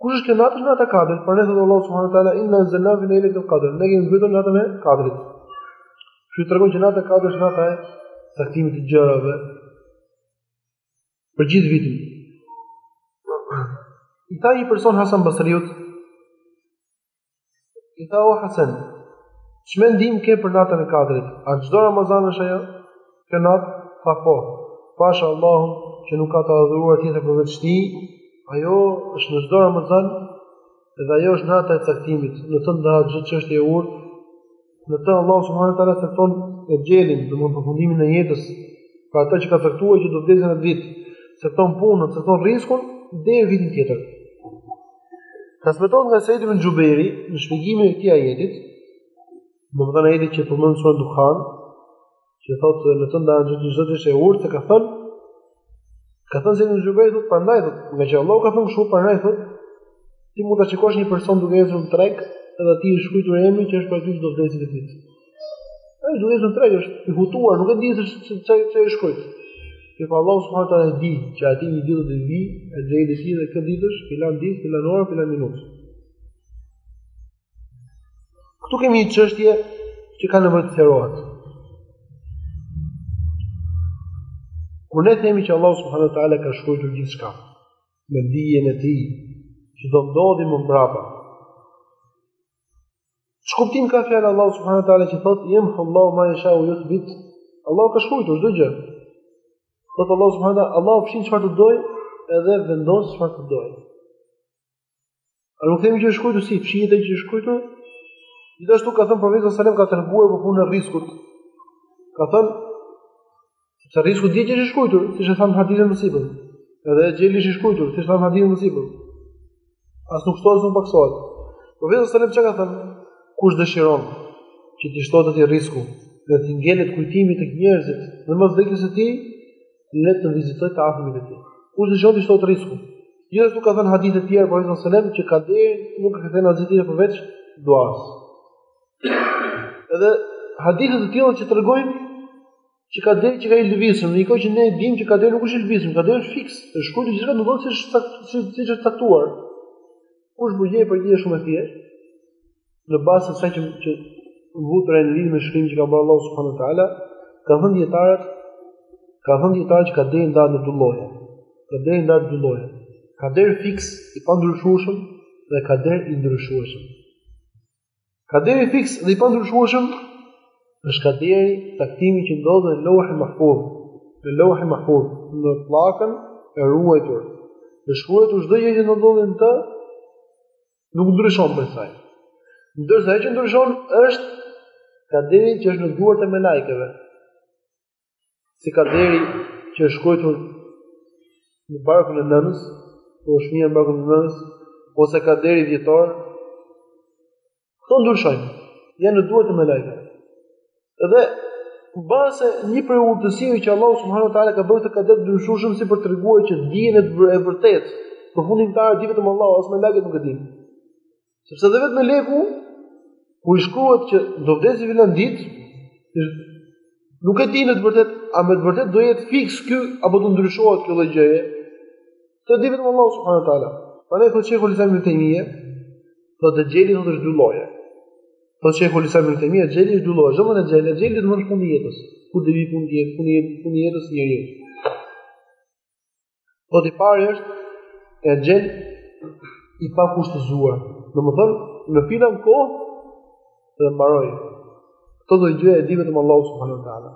Kush është kjo natë? Është nata e Kadrit, por ne thotë Allahu subhanahu wa taala inna anzalna fi lailatul qadr, ne e kemi zbritur natën e Kadrit. Kjo tregon që nata e Kadrit është nata e caktimit të gjërave për gjithë vitin. I tha një person Hasan Basriut, I tha o Hasan, ç'mendim ke për natën e Kadrit? A çdo Ramazan është ajo, kjo natë? Tha po. Pasha Allahu që nuk ka të adhuruar tjetër përveç tij. Ajo është në çdo Ramazan edhe ajo është nata e caktimit, në të ndahet çdo çështje e urtë Në të Allah subhanahu wa taala cakton exhelin, domethënë përfundimin e jetës, për atë që ka caktuar që do të vdesë atë vit, cakton punën, cakton rrizkun deri në vitin tjetër. Transmetohet nga Said ibn Jubairi në shpjegimin e këtij ajetit, domethënë ajetit që përmend në suren Dukhan, që thotë në të ndahet çdo çështje e urtë, ka thënë, ka thënë Said ibn Jubairi, thotë, prandaj, thotë, ngaqë Allah ka thënë kështu, prandaj, thotë, ti mund të shikosh një person duke ecur në treg, edhe atij i është shkrujtur emri që është prej atyre që do të vdesin atë vit. E është duke ecur në treg, është i hutuar, nuk e di se që, që, që e shkujt. Që pa Allah subhanë të e di, që ati një ditë dhe vi, e dhejtë dhe si dhe këtë ditësh, filan ditë, filan orë, filan minutë. Këtu kemi një çështje që ka nevojë të sqarohet. Kur ne themi që Allahu subhanahu wa taala ka shkrujtur gjithçka me dijen e tij, që do ndodhi më mbrapa. Ç'kuptim ka fjala e Allahut subhanahu wa taala që thotë yamhu Allahu ma yasha wa yuthbit. Allahu ka shkrujtur çdo gjë. Thotë Allahu subhanahu wa taala, Allahu fshin çfarë të dojë edhe vendos çfarë të dojë. A nuk themi që është shkrujtur, si fshihet ajo që është shkrujtur? Gjithashtu ka thënë profeti sallallahu alajhi wasallam ka treguar për punën e rrizkut. Ka thënë se rrizku dihet që është shkrujtur, siç e thamë hadithin më sipër. Edhe exheli është shkrujtur, siç thamë hadithin më sipër. As nuk shtohet as nuk paksohet. Profeti sallallahu alajhi wasallam çka ka thënë? Kush dëshiron që t'i shtohet atij rrizku dhe t'i ngelet kujtimi tek njerëzit, dhe mbas vdekjes së tij, le të vizitoj të afërmit e tij. Kush dëshiron të shtohet risku? Gjithashtu ka thënë hadithe të tjera Profeti sallallahu alajhi wasallam që kaderin nuk e kthen asgjë tjetër përveç duas. Edhe hadithe të tjera që tregojnë që kaderi qenka i lëvizshëm, në një kohë që ne e dimë që kaderi nuk është i lëvizshëm, kaderi është fiks. Është shkruar të gjitha në vend si është si është caktuar. Kush përgjigjja? Përgjigjja shumë e thjeshtë në bazë të kësaj që që u tha në lidhje me shkrimin që ka bërë Allahu subhanahu wa taala, kanë thënë dijetarët, kanë thënë dijetarët që kaderi ndahet në dy lloje. Kaderi ndahet në dy lloje. Kaderi fiks i pandryshueshëm dhe kaderi i ndryshueshëm. Kaderi fiks dhe i pandryshueshëm është kaderi, caktimi që ndodh në Lauhul Mahfuz, në Lauhul Mahfuz, në pllakën e ruajtur. Është shkruar çdo gjë që ndodh në të Nuk ndryshon prej saj. Ndërsa ajo që ndryshon është kaderi që është në duart e melajkeve. Si kaderi që është shkruajtur në barkun e nënës, kur është fëmija në barkun e nënës, ose kaderi vjetor. Kto ndryshojnë. Janë në duart e melajkeve. Dhe mbase një prej urtësive që Allahu subhanahu wa taala ka bërë këtë kader të ndryshueshëm si për të treguar që dijen e vërtetë përfundimtare e di vetëm Allahu as melajket nuk e dinë. Sepse dhe vetë meleku kur i shkruhet që do vdesi filan ditë nuk e di në të vërtetë a me të vërtetë do jetë fiks kjo apo do ndryshohet kjo lloj gjëje. E di vetëm Allahu subhanahu wa taala. Prandaj thotë shejhu Islam ibn Taymije, thotë exheli ndahet dy lloje. Thotë shejhu Islam ibn Taymije, exheli është dy lloje. Ç'do me thënë exheli, exheli do të thotë fundi i jetës. Kur do vi fundi i jetës, fundi i jetës, fundi i jetës së njeriut. Lloji i parë është exhel i pakushtëzuar. Domethënë, në filan kohë do mbarojë. Këtë lloj gjëje e di vetëm Allahu subhanahu wa taala.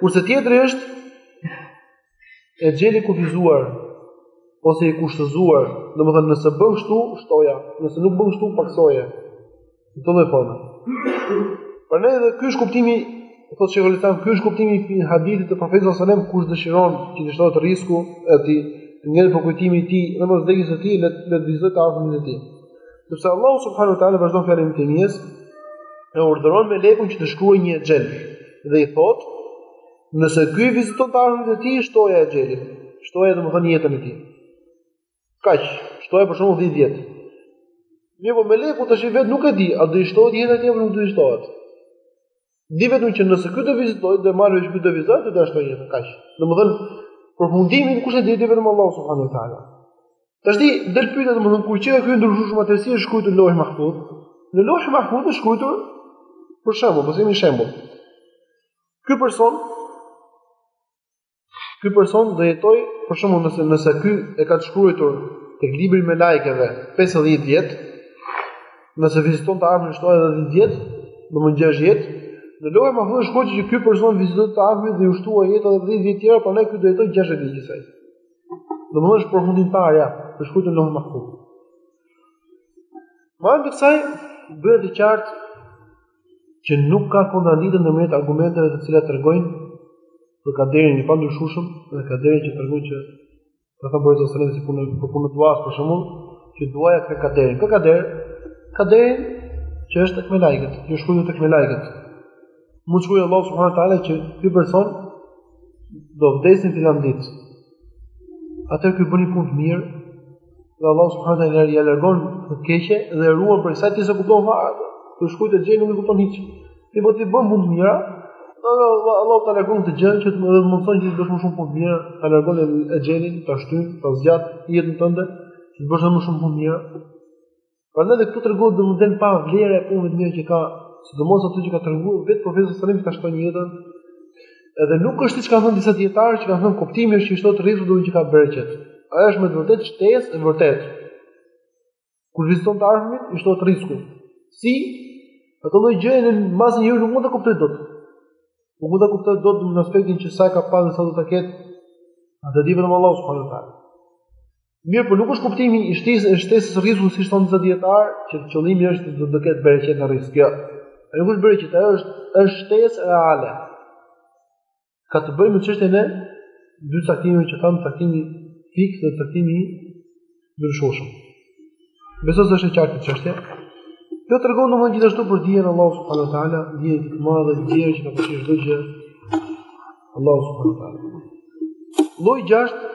Kurse tjetri është exhel i kufizuar ose i kushtëzuar, domethënë nëse bën kështu, shtoja, nëse nuk bën kështu, paksoja. Në këtë lloj forme. Prandaj edhe ky është kuptimi, thotë Sheikhul Islam, ky është kuptimi i hadithit të Profetit sallallahu alajhi wasallam, kush dëshiron që të shtohet risku, e t'i ngelë përkujtimi i tij, dhe mbas vdekjes së tij, le të vizitojë të afërmit e tij. Sepse Allahu subhanahu wa taala vazhdon fjalën ibn Taymije, e urdhëron melekun që të shkruajë një exhel dhe i thotë, nëse ky viziton të afërmit e tij, shtoja exhelin. Shtoja domethënë jetën e tij. Kaq, shtoja për shembull 10 vjet. Mirëpo meleku tashi vetë nuk e di, a do i shtohet jeta e tij apo nuk do i shtohet. Di vetëm që nëse ky do vizitoj të afërmit, nëse ky do vizitoj, do t'i shtoj jetën kaq. Domethënë, përfundimin kush e di, e di vetëm Allahu subhanahu wa taala. Tashti del pyetja domethënë kur qenka i ndryshueshëm atë si është shkruar në Leuhi Mahfuz. Në Leuhi Mahfuz është shkruar për shembull, po themi shembull. Ky person Ky person do jetoj, për shembull, nëse nëse ky e ka të shkruajtur tek libri i melajkeve 50 vjet, nëse viziton të afërmit i shtohet edhe 10 vjet, domethënë 60 vjet. Në Leuhi Mahfuz shkruan që ky person viziton të afërmit dhe iu shtua jeta edhe 10 vjet tjera, prandaj ky do jetoj 60 vjet gjithsej. Domethënë përfundimtarja është shkruar në Leuhi Mahfuz. Me anë të kësaj bëhet e qartë që nuk ka kontradiktë ndërmjet argumenteve të cilat tregojnë për kaderin e pandryshueshëm dhe kaderin që tregon që ka thënë Profeti sallallahu alajhi wasallam se bëhet me dua për shembull që duaja kthen kaderin. Kë kader? Kaderin që është tek melajkët, që është shkruar tek melajkët. Mund shkruaj Allah subhanahu wa taala që ky person do vdesi në filan ditë. Atëherë ky bën një punë të mirë, dhe Allah subhanahu wa taala ia largon atë të keqe dhe e ruan prej saj, ti s'e kupton fare atë. Ta shkurt exhelin, nuk e kupton hiç. Ti po t'i bën punët e mira, Allah Allah ta largon këtë gjë dhe të mundëson që të bësh më shumë punë të mira, ta largon exhelin, ta shtyn, ta zgjat jetën tënde, që të bësh më shumë punë të mira. Prandaj dhe këtu tregon domethënë për vlerën e punëve të mira që ka, sidomos ato që ka treguar vetë Profeti sallallahu alajhi wasallam që ta shtojnë jetën. Edhe nuk është siç kanë thënë disa dietarë që kanë thënë kuptimi është që shtohet risku domethënë ka bereqet. Ajo është me të vërtetë shtesë e vërtetë. Kur viziton të afërmit, i shtohet risku. Si? Atë lloj gjëje domethënë njeriu nuk mund të kuptoj dot. Nuk mund të kuptoj dot në aspektin që sa ka pasur sa do të ketë. Atë e di vetëm Allahu subhanahu wa taala. Mirëpo nuk është kuptimi i shtesë e shtesë së riskut siç thonë disa dietar, që qëllimi është të do ketë bereqet në risk. Jo. Ajo nuk është bereqet, ajo është është shtesë reale. Ka të bëjë me çështjen e dy caktimeve që kanë caktimi fiks dhe caktimi i ndryshueshëm. Besoj se është e qartë çështja. Kjo tregon domethënë gjithashtu për dijen e Allahut subhanuhu teala, dijen e madhe të tij, dijen që ka përfshirë çdo gjë. Allahu subhanuhu teala. Lloji 6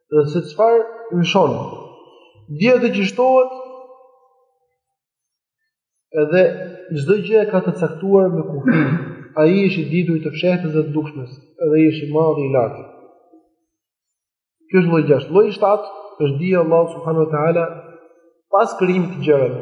dhe se çfarë mëshon. Di atë që shtohet edhe çdo gjë e ka të caktuar me kufij. Ai është i ditur i të fshehtës dhe të dukshmes, edhe ai është i madhi i larti. Kjo është lloji 6. Lloji 7 është dija e Allahut subhanahu wa taala pas krijimit të gjërave.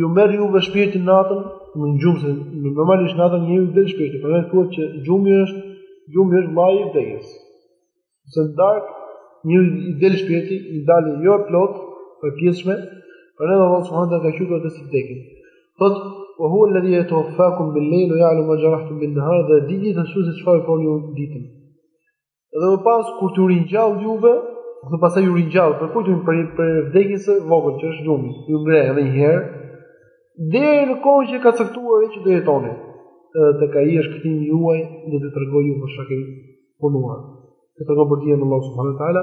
Ju merr juve shpirtin natën, në gjumë se normalisht natën njeriut i del shpirti, prandaj thuhet që gjumi është gjumi është vllai i vdekjes. Se në dark njeriut i del shpirti, një dalje jo e plot, por e pjesshme, prandaj edhe Allah subhanahu wa taala e ka quajtur atë si vdekje. Thot, "Wa huwa alladhi yatawaffakum bil-layli wa ya'lamu ma jarahtum bin-nahar", dhe di gjithashtu se çfarë bëni ju ditën. Dhe më pas kur t'ju ringjall juve, dhe pastaj ju ringjall, po këtu prej prej vdekjes së vogël që është gjumi, ju ngre edhe një herë deri në kohën që ka caktuar që do jetoni. Edhe tek ai është kthimi juaj, do t'ju tregoj ju për çka keni punuar. Këtu tregon për dijen e Allahut subhanuhu teala,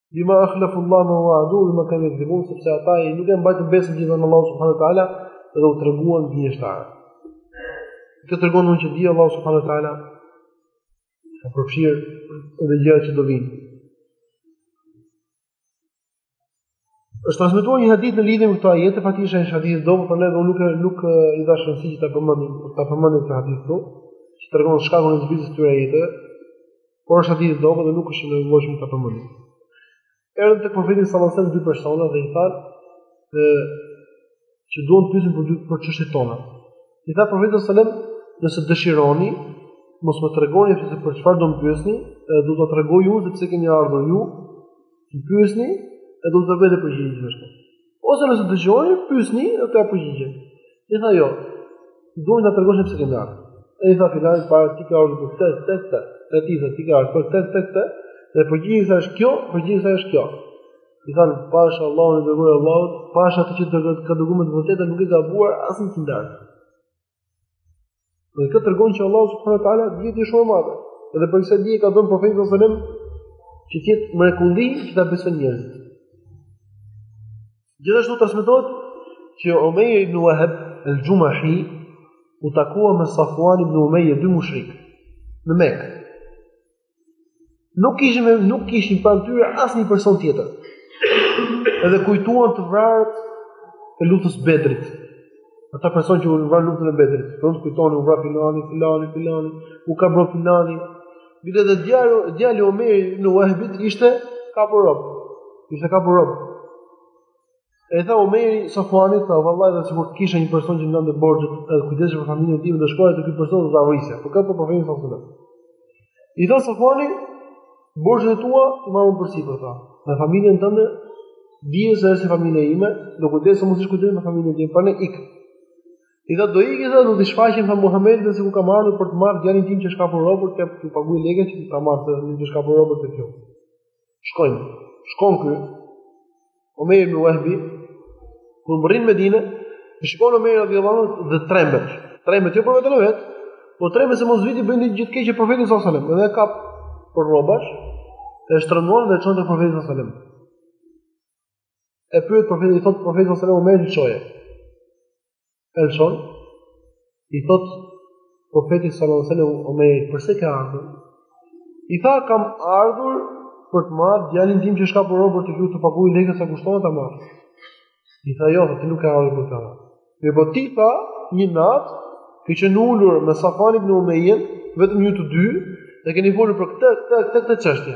Bima akhlafu Allaha ma wa'aduhu, bima kanu jekdhibun, sepse ata nuk e mbajtën besën që i dhanë Allahut subhanu ta'ala, edhe u treguan gënjeshtarë. Këtu tregon që dija e Allahut subhanu ta'ala, ka përfshirë edhe gjëra që do vinë. Është transmetuar një hadith në lidhje me këtë ajet, faktikisht është hadith i dobët, por ne nuk nuk i dhashë rëndësi që ta përmendim, ta përmendim këtë hadith këtu, që tregon shkakun e zbritjes së këtyre ajeteve. Por është hadith i dobët dhe nuk është i nevojshëm ta përmendim. Erdhën tek profeti sallallahu alajhi wasallam dy persona dhe i thanë se që duam të pyesim për dy për çështjet tona. I tha profeti sallallahu alajhi wasallam, nëse dëshironi, mos më tregoni se për çfarë do të pyesni, e do t'ju tregoj unë pse keni ardhur ju të pyesni, e do të tregoj edhe përgjigjen e Ose nëse dëshironi, pyesni dhe t'ju përgjigjem. I thanë jo. Duam ta tregosh pse kemi ardhur. E i tha filanit të parë ti ke ardhur për këtë, këtë, këtë. Dhe ti tha ti ke ardhur për këtë, këtë, këtë. Dhe përgjigja është kjo, përgjigja është kjo. I thanë pash Allahun o i dërguari i Allahut, pash atë që të ka dërguar me të vërtetë nuk ke gabuar asnjë të ndarë. Dhe kjo tregon që Allahu subhanahu wa taala dije shumë të madhe. Dhe prej kësaj dije i ka dhënë profetit sallallahu alajhi wasallam që të jetë mrekulli që ta besojnë njerëzit. Gjithashtu transmetohet që Umayr ibn Wahb al-Jumahi u takua me Safwan ibn Umayyah dy mushrik në Mekë. Nuk kishin nuk kishin pranë tyre asnjë person tjetër. Edhe kujtuan të vrarët e luftës së Bedrit. Ata person që u vranë në luftën e Bedrit, po i kujtonin u vranë Filani, Filani, Filani, u kap rob Filani. Biles dhe djali, djali i Umayr ibn Wahbit ishte kapur rob. Ishte kapur rob. I tha Umayri Safwanit tha vallahi sikur të kisha një person që më lante borxhet edhe kujdesej për familjen time do shkoja te ky person do ta vrisja. Për profetin po po bën fjalë. I tha Safwani borxhet e tua i marr unë përsipër tha. Me familjen tënde dije se është familja ime, do kujdesem po si kujdesem për familjen time, prandaj ik. I tha do ik edhe do të shfaqem te Muhamedi sikur kam ardhur për të marrë djalin tim që është kapur rob, të paguaj lekët që ta marr se është kapur rob te ky. Shkojnë. Shkon ky. Omer ibn Wahbi kur mbrin në Medinë, e shikon Omer radhiyallahu anhu dhe trembet. Trembet jo për veten e vet, por trembet se mos i bën gjë të keqe profetit sallallahu alajhi wasallam. Edhe e kap për rrobash, e shtrëngon dhe e çon te profeti sallallahu alajhi wasallam. e pyet profetin i thotë profeti sallallahu alajhi wasallam lëshoje. E lëshon i thot profeti sallallahu alajhi wasallam Omer përse ke ardhur? I tha kam ardhur për të marrë djalin tim që është kapur rob te ju dhe të paguaj lekët sa kushton e ta marr. I tha jo, ti nuk ke ardhur për këtë. Mirëpo ti tha një natë ke qenë ulur me Safuan ibn Umejen, vetëm ju të dy, dhe keni folur për këtë këtë këtë çështje.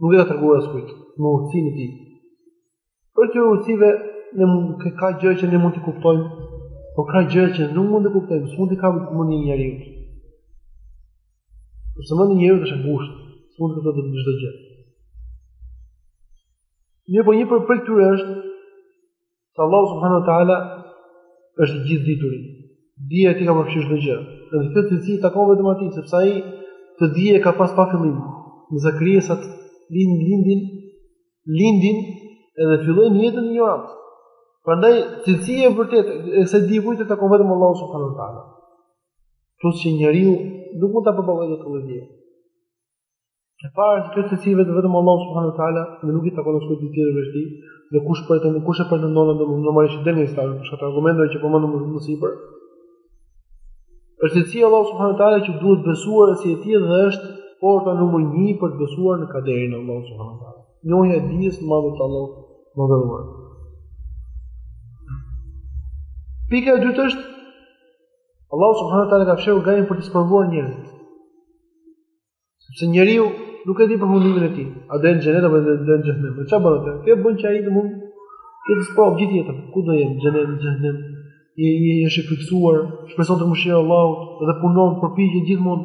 Nuk e ka treguar askujt me urtësinë e tij. Prej këtyre urtësive ne mund të ka gjëra që ne mund të kuptojmë, por ka gjëra që nuk mund të kuptojmë, s'mund të kapë mendja e njeriut. Për se mendja e njeriut është e ngushtë, s'mund të kuptojë çdo gjë. Një po një prej prej këtyre është Se Allahu subhanahu wa taala është i Gjithëdituri. Dija e tij ka përfshirë çdo gjë. Edhe kjo cilësi i takon vetëm atij, sepse ai këtë dije e ka pas pa fillim. Ndërsa krijesat lindin, lindin, lindin edhe fillojnë të dinë gjërat. Prandaj cilësia e vërtetë e kësaj dije kujt i takon vetëm Allahut subhanahu wa taala. Plus që njeriu nuk mund ta përballojë këtë dije. E para është kjo cilësi e vetëm vetëm Allahut subhanahu wa taala dhe nuk i takon askujt tjetër veç tij, dhe kush pretendon kush e pretendon atë mund normalisht del nga Islami, për shkak të argumenteve që po mund të mos i për. Është cilësi e Allahut subhanahu wa taala që duhet besuar cilësi e tij dhe është porta numër 1 për të besuar në kaderin e Allahut subhanahu wa taala. Njohja e dijes së madhe të Allahut të madhëruar. Pika e dytë është Allahu subhanahu wa taala ka fshehur gajbin për t'i sprovuar njerëzit. Sepse njeriu nuk e di përfundimin e tij, a do jetë në xhenet apo do jetë në xhehenem. Me çfarë bëhet? Kjo bën që ai të mund të jetë në sprovë gjithë jetën, ku do jetë xhenet, xhehenem. Nuk është i fiksuar, shpreson te mëshira e Allahut dhe punon përpiqet gjithmonë.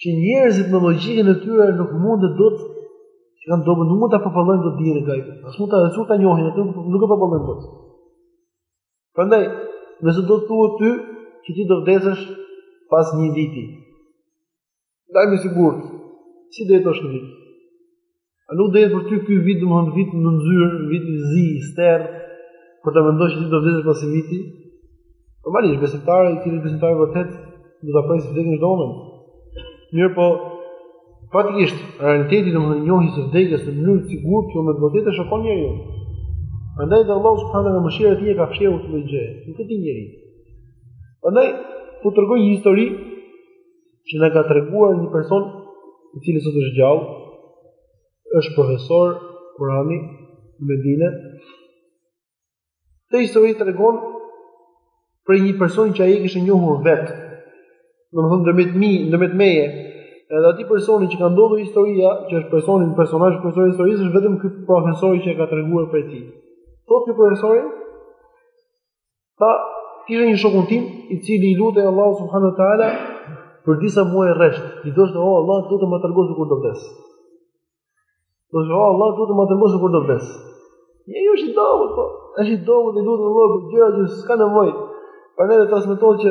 që njerëzit me logjikën e tyre nuk munden dot që e kanë të dobët nuk mund ta përballojnë dot dijen e gajbit. As mund të arrijnë ta njohin atë, nuk e përballojnë dot. Prandaj, nëse do të thuhet ty që ti do vdesësh pas një viti. Ta dije me siguri, si do jetosh një vit? A nuk do jetë për ty ky vit domethënë vit i nxirë, vit i zi, sterr, për të menduar se ti do vdesësh pas një viti? Normalisht besimtari, i cili besimtar i vërtetë, do ta presë vdekjen e dhomën. Mirëpo, faktikisht, realiteti domethënë njohja e vdekjes në mënyrë të sigurt, kjo me të vërtetë e shokon njeriun. Andaj dhe Allah subhanehu nga mëshira e tij e ka fshehur këtë gjë, nga ky njeri. Andaj, po tregoj një histori, që na ka treguar një person i cili sot është gjallë, është profesor Kur'ani në Medine. Këtë histori tregon për një person që ai e kishte njohur vetë. Domethënë ndërmjet meje, ndërmjet meje, edhe atij personi që ka ndodhur historia, që është personi, personazhi, personi i historisë, është vetëm ky profesori që e ka treguar prej tij. Thotë ky profesori Tha, kisha një shokun tim, i cili i lutej Allahut subhanahu wa taala për disa muaj rresht, i thoshte, "O Allah, do të më tregosh kur do vdes." Thoshte, o Allah, do të më tregosh kur do vdes. Ja ju është i dobët, po. Është i dobët, i lutet Allahut për gjëra që s'ka nevojë. Për ne të transmetohet që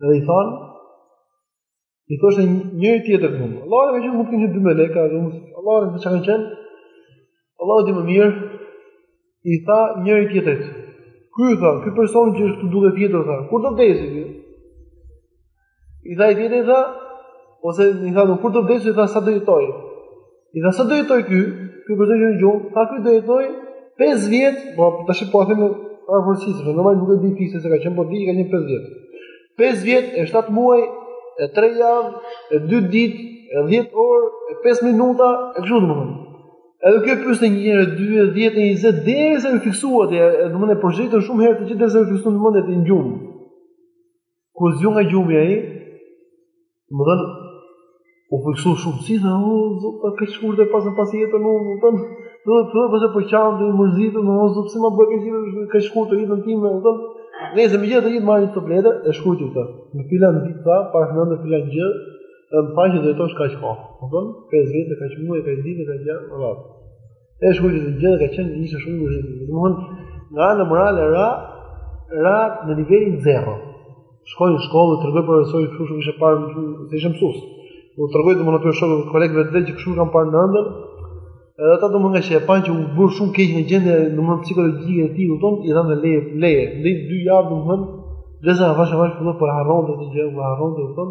Dhe i thonë, i thoshte njëri-tjetrit, mund, Allahu alem, mund të jenë dy melekë, dhe mund të, Allahu alem, kanë qenë, Allahu e di më mirë, i tha njëri-tjetrit. Ky tha, ky person që është duke tjetër tha, kur do vdesë ky? I tha tjetri, tha, ose i tha, kur do vdesë, i tha, sa do jetojë? I tha sa do jetojë ky? Ky person që në gjumë, tha ky do jetojë 5 vjet, po tash po e them përafërsisht, por normal nuk e di fiks sa ka qenë, por di që ka qenë 5 vjet. 5 vjet e 7 muaj e 3 javë e 2 ditë e 10 orë e 5 minuta e kështu domethënë. Edhe kjo përsëritet 1 2 10 e 20 derisa iu fiksua, domethënë e përsëritën shumë herë të gjithë derisa iu fiksuan në mendje në gjumë. Kur u zgju nga gjumi ai, domethënë u fiksu shumë si dhe o zot kaq, kaq shkurt e paskam pas jetën, domethënë do të thotë pse po qan dhe i mërzitëm, o zot si ma bën kaq jetë kaq të shkurtë jetën time domethënë nëse më gjithë të gjithë marrin tabletë e shkruajti këtë, në filan ditë pra pas në në filan gjë, në faqe do të thosh kaq kohë domethënë pesë vjet e kaq muaj kaq ditë kaq javë, orë E shkruajti të gjithë ka qenë ishte shumë i mërzitur. Domthon nga ana morale ra ra në nivelin zero. Shkoi në shkollë, tregoi profesorit kështu kishte parë më shumë, se ishte mësues. U tregoi domthon atyre shokëve kolegëve të vet që kështu kam parë në ëndërr. Edhe ata domthon nga që e panë që u bë shumë keq në gjendje domthon psikologjike e tij, domthon i dhanë leje, leje. Në dy javë domthon derisa avash avash filloi po e harron atë gjë, po e harron domthon.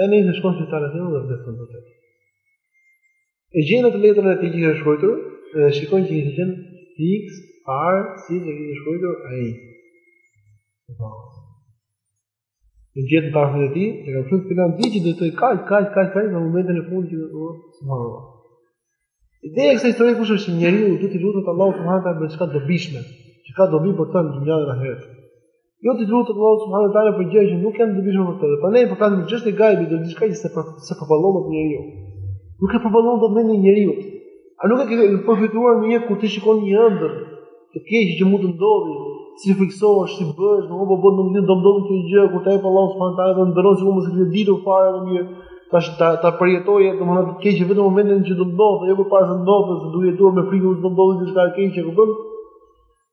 E ne i shkon si sa rreth dhe vdesën të tërë. E gjejnë atë letrën e tij që kishte shkruar dhe e shikon që ishte qenë fiks po siç kishte shkruar ai. Po. Në gjithë në tarëfën e ti, e ka fëtë filan ti që dhe të kaq, kaq, kaq, kaq, në momentin e fundit që dhe të Ideja e kësaj historie kush është që njeriu duhet t'i lutet Allahut subhanahu wa taala për diçka të dobishme, që ka dobi për të në dynja e ahiret. Jo t'i lutet Allahut subhanahu wa taala për gjëra që nuk janë të dobishme për të. Dhe prandaj pra çështje e gajbit, do diçka që s'e për, s'e përballon dot njeriu. Nuk e përballon dot mendja e njeriut. A nuk e ke përjetuar ndonjëherë kur ti shikon një ëndërr të keq që mund të ndodhi, si friksohesh, si bëhesh, nuk po bën në mendje do ndodhi kjo gjë kur të ep Allahu subhanahu wa taala dhe ndërrend sikur mos e ke ditur fare më mirë. Ta ta ta përjetoj domethënë të keq vetëm momentin që do ndodhë, jo përpara se ndodhë, se duhet jetuar me frikë se do ndodhi diçka e keqe, e kupton?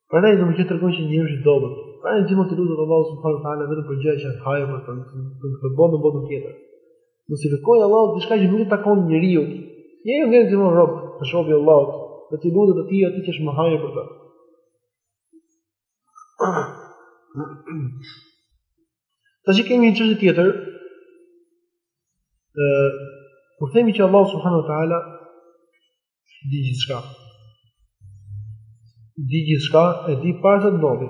Prandaj domethënë tregon që njeriu është i dobët. Prandaj gjithmonë të lutet Allahu subhanahu wa taala vetëm për gjëra që janë hajër për të të të bënë në botën tjetër. Nëse kërkon Allahut diçka që nuk i takon njeriut, njeriu ngel gjithmonë rob, të shofi Allahu, t'i lutet atij atë që është më hajër për të. Tash kemi një çështje tjetër. Ë, kur themi që Allahu subhanahu wa taala di gjithçka. Di gjithçka, e di para se të ndodhi.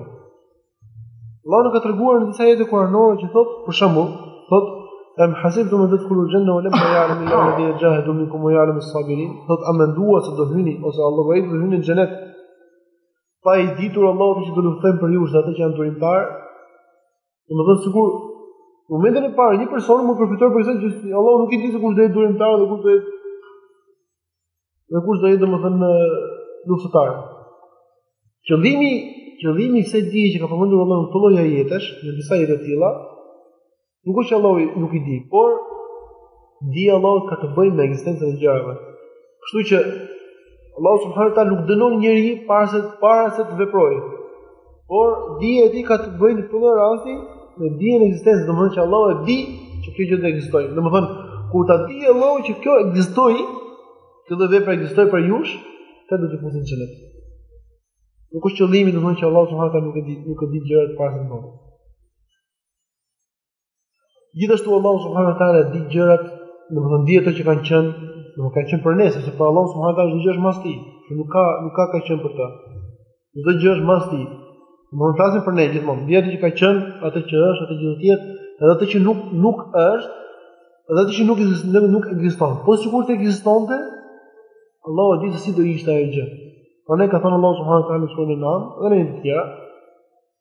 Allah na ka treguar në disa ajete kuranore që thotë, për shembull, thotë, em hasibtum en tedhulul xhennete ue lemma jalemilahul ledhine xhahedu minkum ue jalemes sabirin, thotë, a menduat se do hyni, ose Allah vajtë do hyni në xhenet, pa i ditur Allahu ata që do luftojnë prej jush dhe ata që janë durimtarë, Domethënë sikur në momentin e parë një person mund të përfitojë prej kësaj që Allahu nuk i di se kush do të jetë durimtar dhe kush do të jetë dhe kush do të jetë domethënë luftëtar. Qëllimi, qëllimi i kësaj dije që ka përmendur Allahu në këto lloj ajetesh, në disa ajete të tilla, nuk është që Allahu nuk i di, por Dija e Allahut ka të bëjë me ekzistencën e gjërave. Kështu që Allahu subhanahu wa taala nuk dënon njeri para se para se të veprojë. Por dija e tij ka të bëjë në këtë rast me dijen e ekzistencës, domethënë që Allahu e di që kjo gjë do të ekzistojë. Domethënë kur ta di Allahu që kjo ekzistoi, kjo vepra ekzistoi prej jush, ata do të futen në Nuk është qëllimi domethënë që Allahu subhanahu wa taala nuk e di, nuk e di gjërat para se të ndodhin. Gjithashtu Allahu subhanahu wa taala di gjërat, domethënë di ato që kanë qenë, domethënë kanë qenë për ne, sepse për Allahu subhanahu wa taala çdo gjë është masti, që nuk ka nuk ka ka qenë për të. Çdo gjë është masti. Domethënë flasim për ne gjithmonë, di ato që ka qenë, ato që është, ato që do të jetë, edhe ato që nuk nuk është, edhe ato që nuk ekziston, nuk ekziston. Po sikur të ekzistonte, Allahu di se si do ishte ajo gjë. Po na ka thënë Allahu subhanahu wa taala në suren Enam, edhe në të tjera,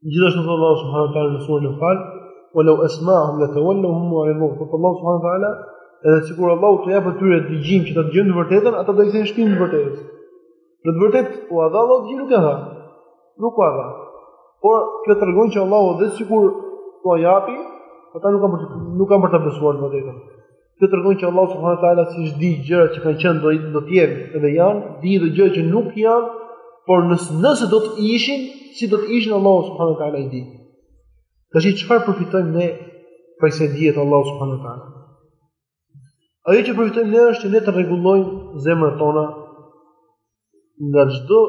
Gjithashtu thotë Allah subhanahu wa taala në suren Anfal, "Wa law asma'ahum la tawallaw wa hum mu'ridun." Thotë Allah subhanahu wa taala, edhe sikur Allahu t'u japë atyre dëgjim që ta dëgjojnë të vërtetën, ata do t'i kthenin shpinën të vërtetës. Në të vërtetë, u dha Allah dëgjim nuk e dha. Nuk u dha. Por kjo tregon që Allahu dhe sikur t'u japi, ata nuk kanë nuk kanë për ta besuar të vërtetën. Kjo tregon që Allahu subhanahu wa taala siç di gjërat që kanë qenë do do të jenë edhe janë, di edhe gjëra që nuk janë, por nëse nëse do të ishin, si do të ishin Allahu subhanahu wa taala i di. Tani çfarë përfitojmë ne prej dijes së Allahut subhanahu wa taala? Ajo që përfitojmë ne është që ne të rregullojmë zemrat tona nga çdo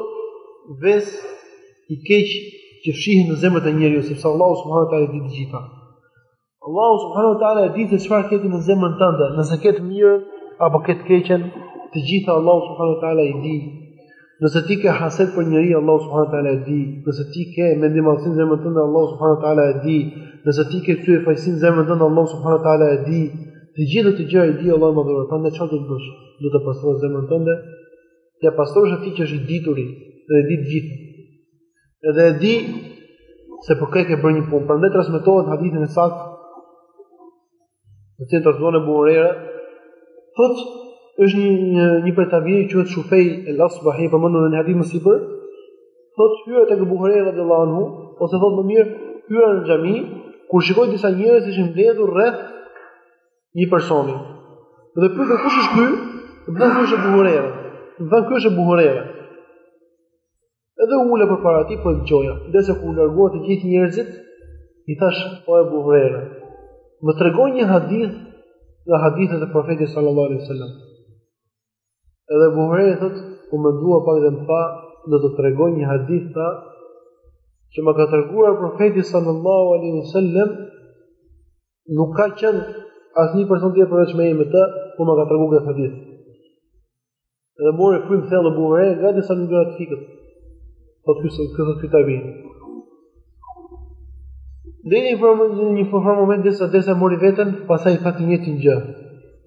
ves i keq që fshihet në zemrën e njeriut, sepse Allahu subhanahu wa taala e di të gjitha. Allahu subhanahu wa taala e di se çfarë ke në zemrën tënde, nëse ke të mirën apo ke të keqen, të gjitha Allahu subhanahu wa taala i di. Nëse ti ke haset për njeri, Allahu subhanahu wa taala e di. Nëse ti ke mendjemadhësi në zemrën tënde, Allahu subhanahu wa taala e di. Nëse ti ke dyfytyrësi në zemrën tënde, Allahu subhanahu wa taala e di. Të gjitha të gjëra i di Allahu i madhëruar, prandaj çfarë do të bësh? do të pastrosh zemrën tënde, t'ia pastrosh atij që është i ditur dhe e di të gjitha. Edhe e di se për kë e ke bërë një punë. Prandaj transmetohet në hadithin e saktë. të cilin e transmeton Ebu Hurejra, thot është një një një prej tabiinëve që quhet Shufej el Asbahi e përmendëm në hadithin më sipër. Thot hyra tek Ebu Hurejra radhiyallahu anhu, ose thot më mirë hyra në xhami, kur shikoj disa njerëz ishin mbledhur rreth një personi. Dhe pyeta kush është ky? Thanë ky është Ebu Hurejra. Dhe ky është Ebu Hurejra. Edhe u ula përpara tij po e dëgjoja. Ndërsa kur u larguan të gjithë njerëzit, i thashë o Ebu Hurejra. Më trego një hadith nga hadithet e profetit sallallahu alaihi wasallam. Edhe Ebu Hurejra thot, u mendua pak dhe më tha, do të tregoj një hadith tha që më ka treguar profeti sallallahu alaihi wasallam nuk ka qenë asnjë person tjetër përveç meje me të, kur më ka treguar këtë hadith. Dhe mori frymë thellë Ebu Hurejra derisa i ra të fikët. Po kështu thotë ky tabii. Dhe një për një moment derisa derisa mori veten, pastaj i fati një të gjë.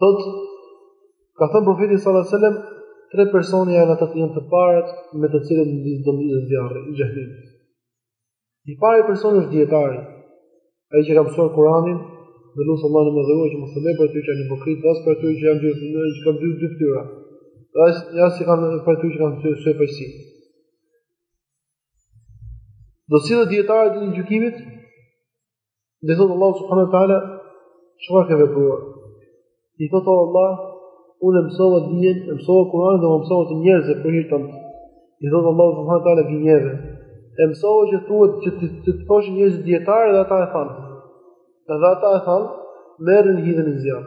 Thot, ka thënë profeti sallallahu alajhi wasallam, tre persona janë ata që janë të parët me të cilët do ndizet zjarri i xhehenemit. I pari person është dijetari, ai që ka mësuar Kuranin, dhe lus Allahun e madhëruar që mos jemi prej atyre që janë hipokritë, dhe as prej atyre që janë dy të që kanë dy fytyra, dhe asë ja si kanë për të që kanë të së për si. Do sillet dijetari ditën e gjykimit, Dhe thotë Allahu subhanahu wa taala, çfarë ke vepruar? I thotë o Allah, unë mësova dijen, e mësova Kur'anin dhe mësova njerëzve për hir tënd. I thotë Allahu subhanahu wa taala ti gënjeve, e mësove që thuhet që të të thoshin njerëzit dijetar dhe ata e thanë. Dhe ata e thanë, merrni hidheni në zjarr.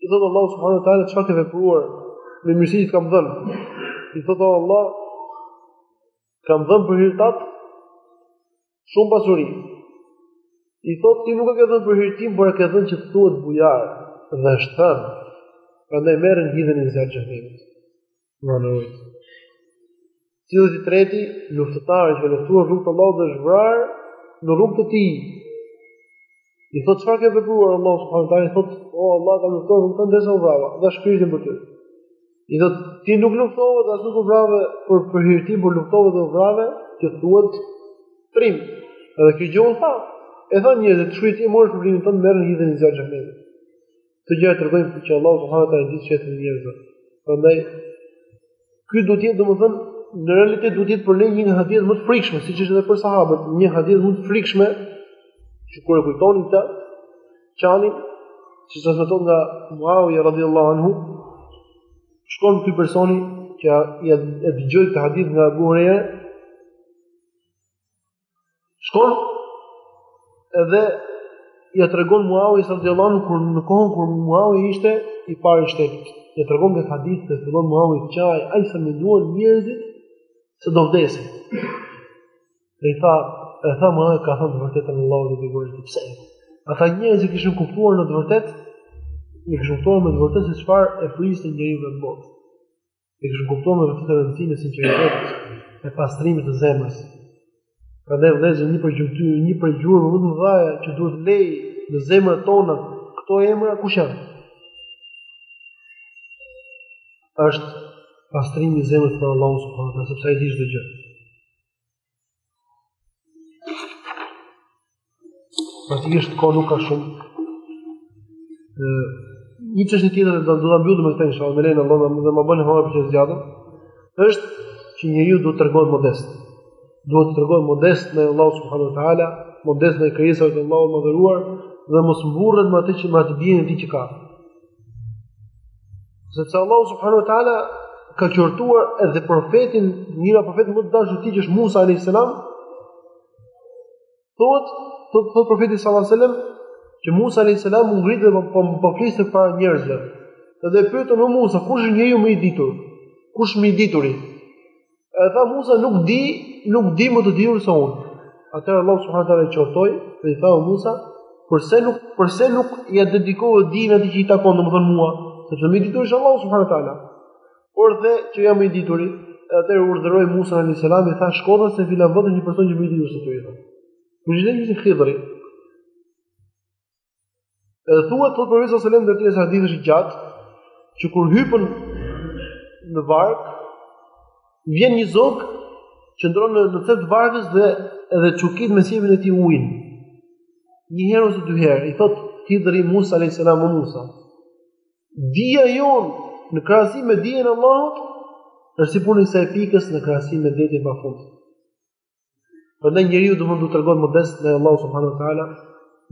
i thotë Allahu subhanahu wa taala çfarë ke vepruar me mirësinë që të kam dhënë. I thotë Allah kam dhënë për hir tënd shumë pasuri. I thotë ti nuk e ke dhënë për hir tim, por e ke dhënë që të thuhet bujar dhe është thënë. Prandaj merreni hidheni në zjarr të xhehenemit. Vanojt. Cilës i treti, luftëtari që ka luftuar në rrugë të Allahut dhe është vrarë në rrugë të tij. I thot, çfarë ke vepruar Allahu subhanahu wa taala, i thot, o Allah, kam luftuar në rrugën tënde derisa u vrava, dhashë shpirtin për ty. I thot, ti nuk luftove dhe as nuk u vrave për për hir tim, por luftove dhe u vrave, që thuhet trim. Edhe kjo gjë u tha, e thanë njerëzit, kështu që ti e more shpërblimin tënd merreni hidheni në zjarr të xhehenemit. Këto gjëra tregojnë se Allahu subhanahu wa taala di çfarë të njerëzve. Prandaj ky do të jetë domethënë në realitet do të jetë për ne një hadith më i frikshëm, siç ishte edhe për sahabët, një hadith më i frikshëm që kur e kujtonin këtë qanin që sa thotë nga Muawiya radhiyallahu anhu shkon ky personi që e dëgjoi këtë hadith nga Abu Huraira Shkon edhe ia tregon Muawi sallallahu alaihi kur në kohën kur Muawi ishte i parë i shtetit. Ia tregon këtë hadith dhe fillon Muawi të qaj, ai sa menduan njerëzit se do vdiste. Dhe i tha, e tha Muawi ka thënë të vërtetën Allahu dhe i dërguari i tij pse. Ata njerëz e kishin kuptuar në të vërtetë, i kishin kuptuar me të vërtetë se çfarë e priste njeriu në botë. e kishin kuptuar me të vërtetë rëndësinë e sinqeritetit, e pastrimit të zemrës. Prandaj vëllezër, një prej gjurmëve, një prej gjurmëve më të mëdha që duhet të lënë në zemrat tona këto emra kush janë? Është pastrimi i zemrës për Allahun subhanahu teala, sepse ai di çdo gjë. Praktikisht ka nuk ka shumë. Ë një çështje tjetër do ta mbyllim me këtë inshallah, me lejen e Allahut dhe më bën hapa për të zgjatur. Është që njeriu duhet të tregohet modest. Duhet të tregohet modest ndaj Allahut subhanahu wa taala, modest ndaj krijesave të Allahut të madhëruar dhe mos mburret me atë që me atë dijen e tij që ka. Sepse Allahu subhanahu wa taala ka qortuar edhe profetin, një nga profetët më të dashur të tij që është Musa alayhis salam. Thot, thot, thot profeti sallallahu alaihi wasallam që Musa alayhis salam u ngrit dhe po po, po fliste para njerëzve. Dhe e pyetën o Musa, kush është njeriu më i ditur? Kush më i dituri? E tha Musa nuk di, nuk di më të ditur se unë. Atëherë Allah subhanahu taala e qortoi dhe i tha o Musa, përse nuk përse nuk ia dedikove dijen atij që i takon, domethënë mua, sepse më i ditur është Allah subhanahu taala. Por the që jam i dituri, atëherë urdhëroi Musa alayhis salam i tha shko në atë se në filan vend është një person që është më i ditur se ti. Kush ishte Khidri? Edhe thuhet thotë profeti sallallahu alajhi wasallam ndër disa hadithe të gjatë që kur hypën në varkë vjen një zog qëndron në në thep të varkës dhe edhe çukit me sqepin e tij ujin. Një herë ose dy herë i thotë Hidri Musa alayhis salam o Musa. Dija jonë në krahasim me dijen e Allahut është si puna e asaj pikës në krahasim me detin e pafund. Prandaj njeriu domethënë të tregohet modest ndaj Allahu subhanahu wa taala,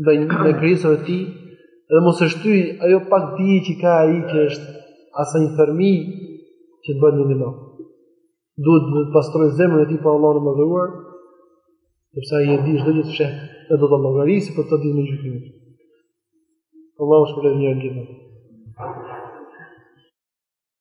ndaj ndaj krijesave të tij, dhe mos e shtyj ajo pak dije që ka ai që është asaj fermi që bën një mëno. Duhet të pastrojë zemrën e tij për Allahun e madhëruar, sepse ai e di çdo gjë që fsheh dhe do ta llogarisë për të ditën e gjykimit. Allahu shpërbleftë të gjithë.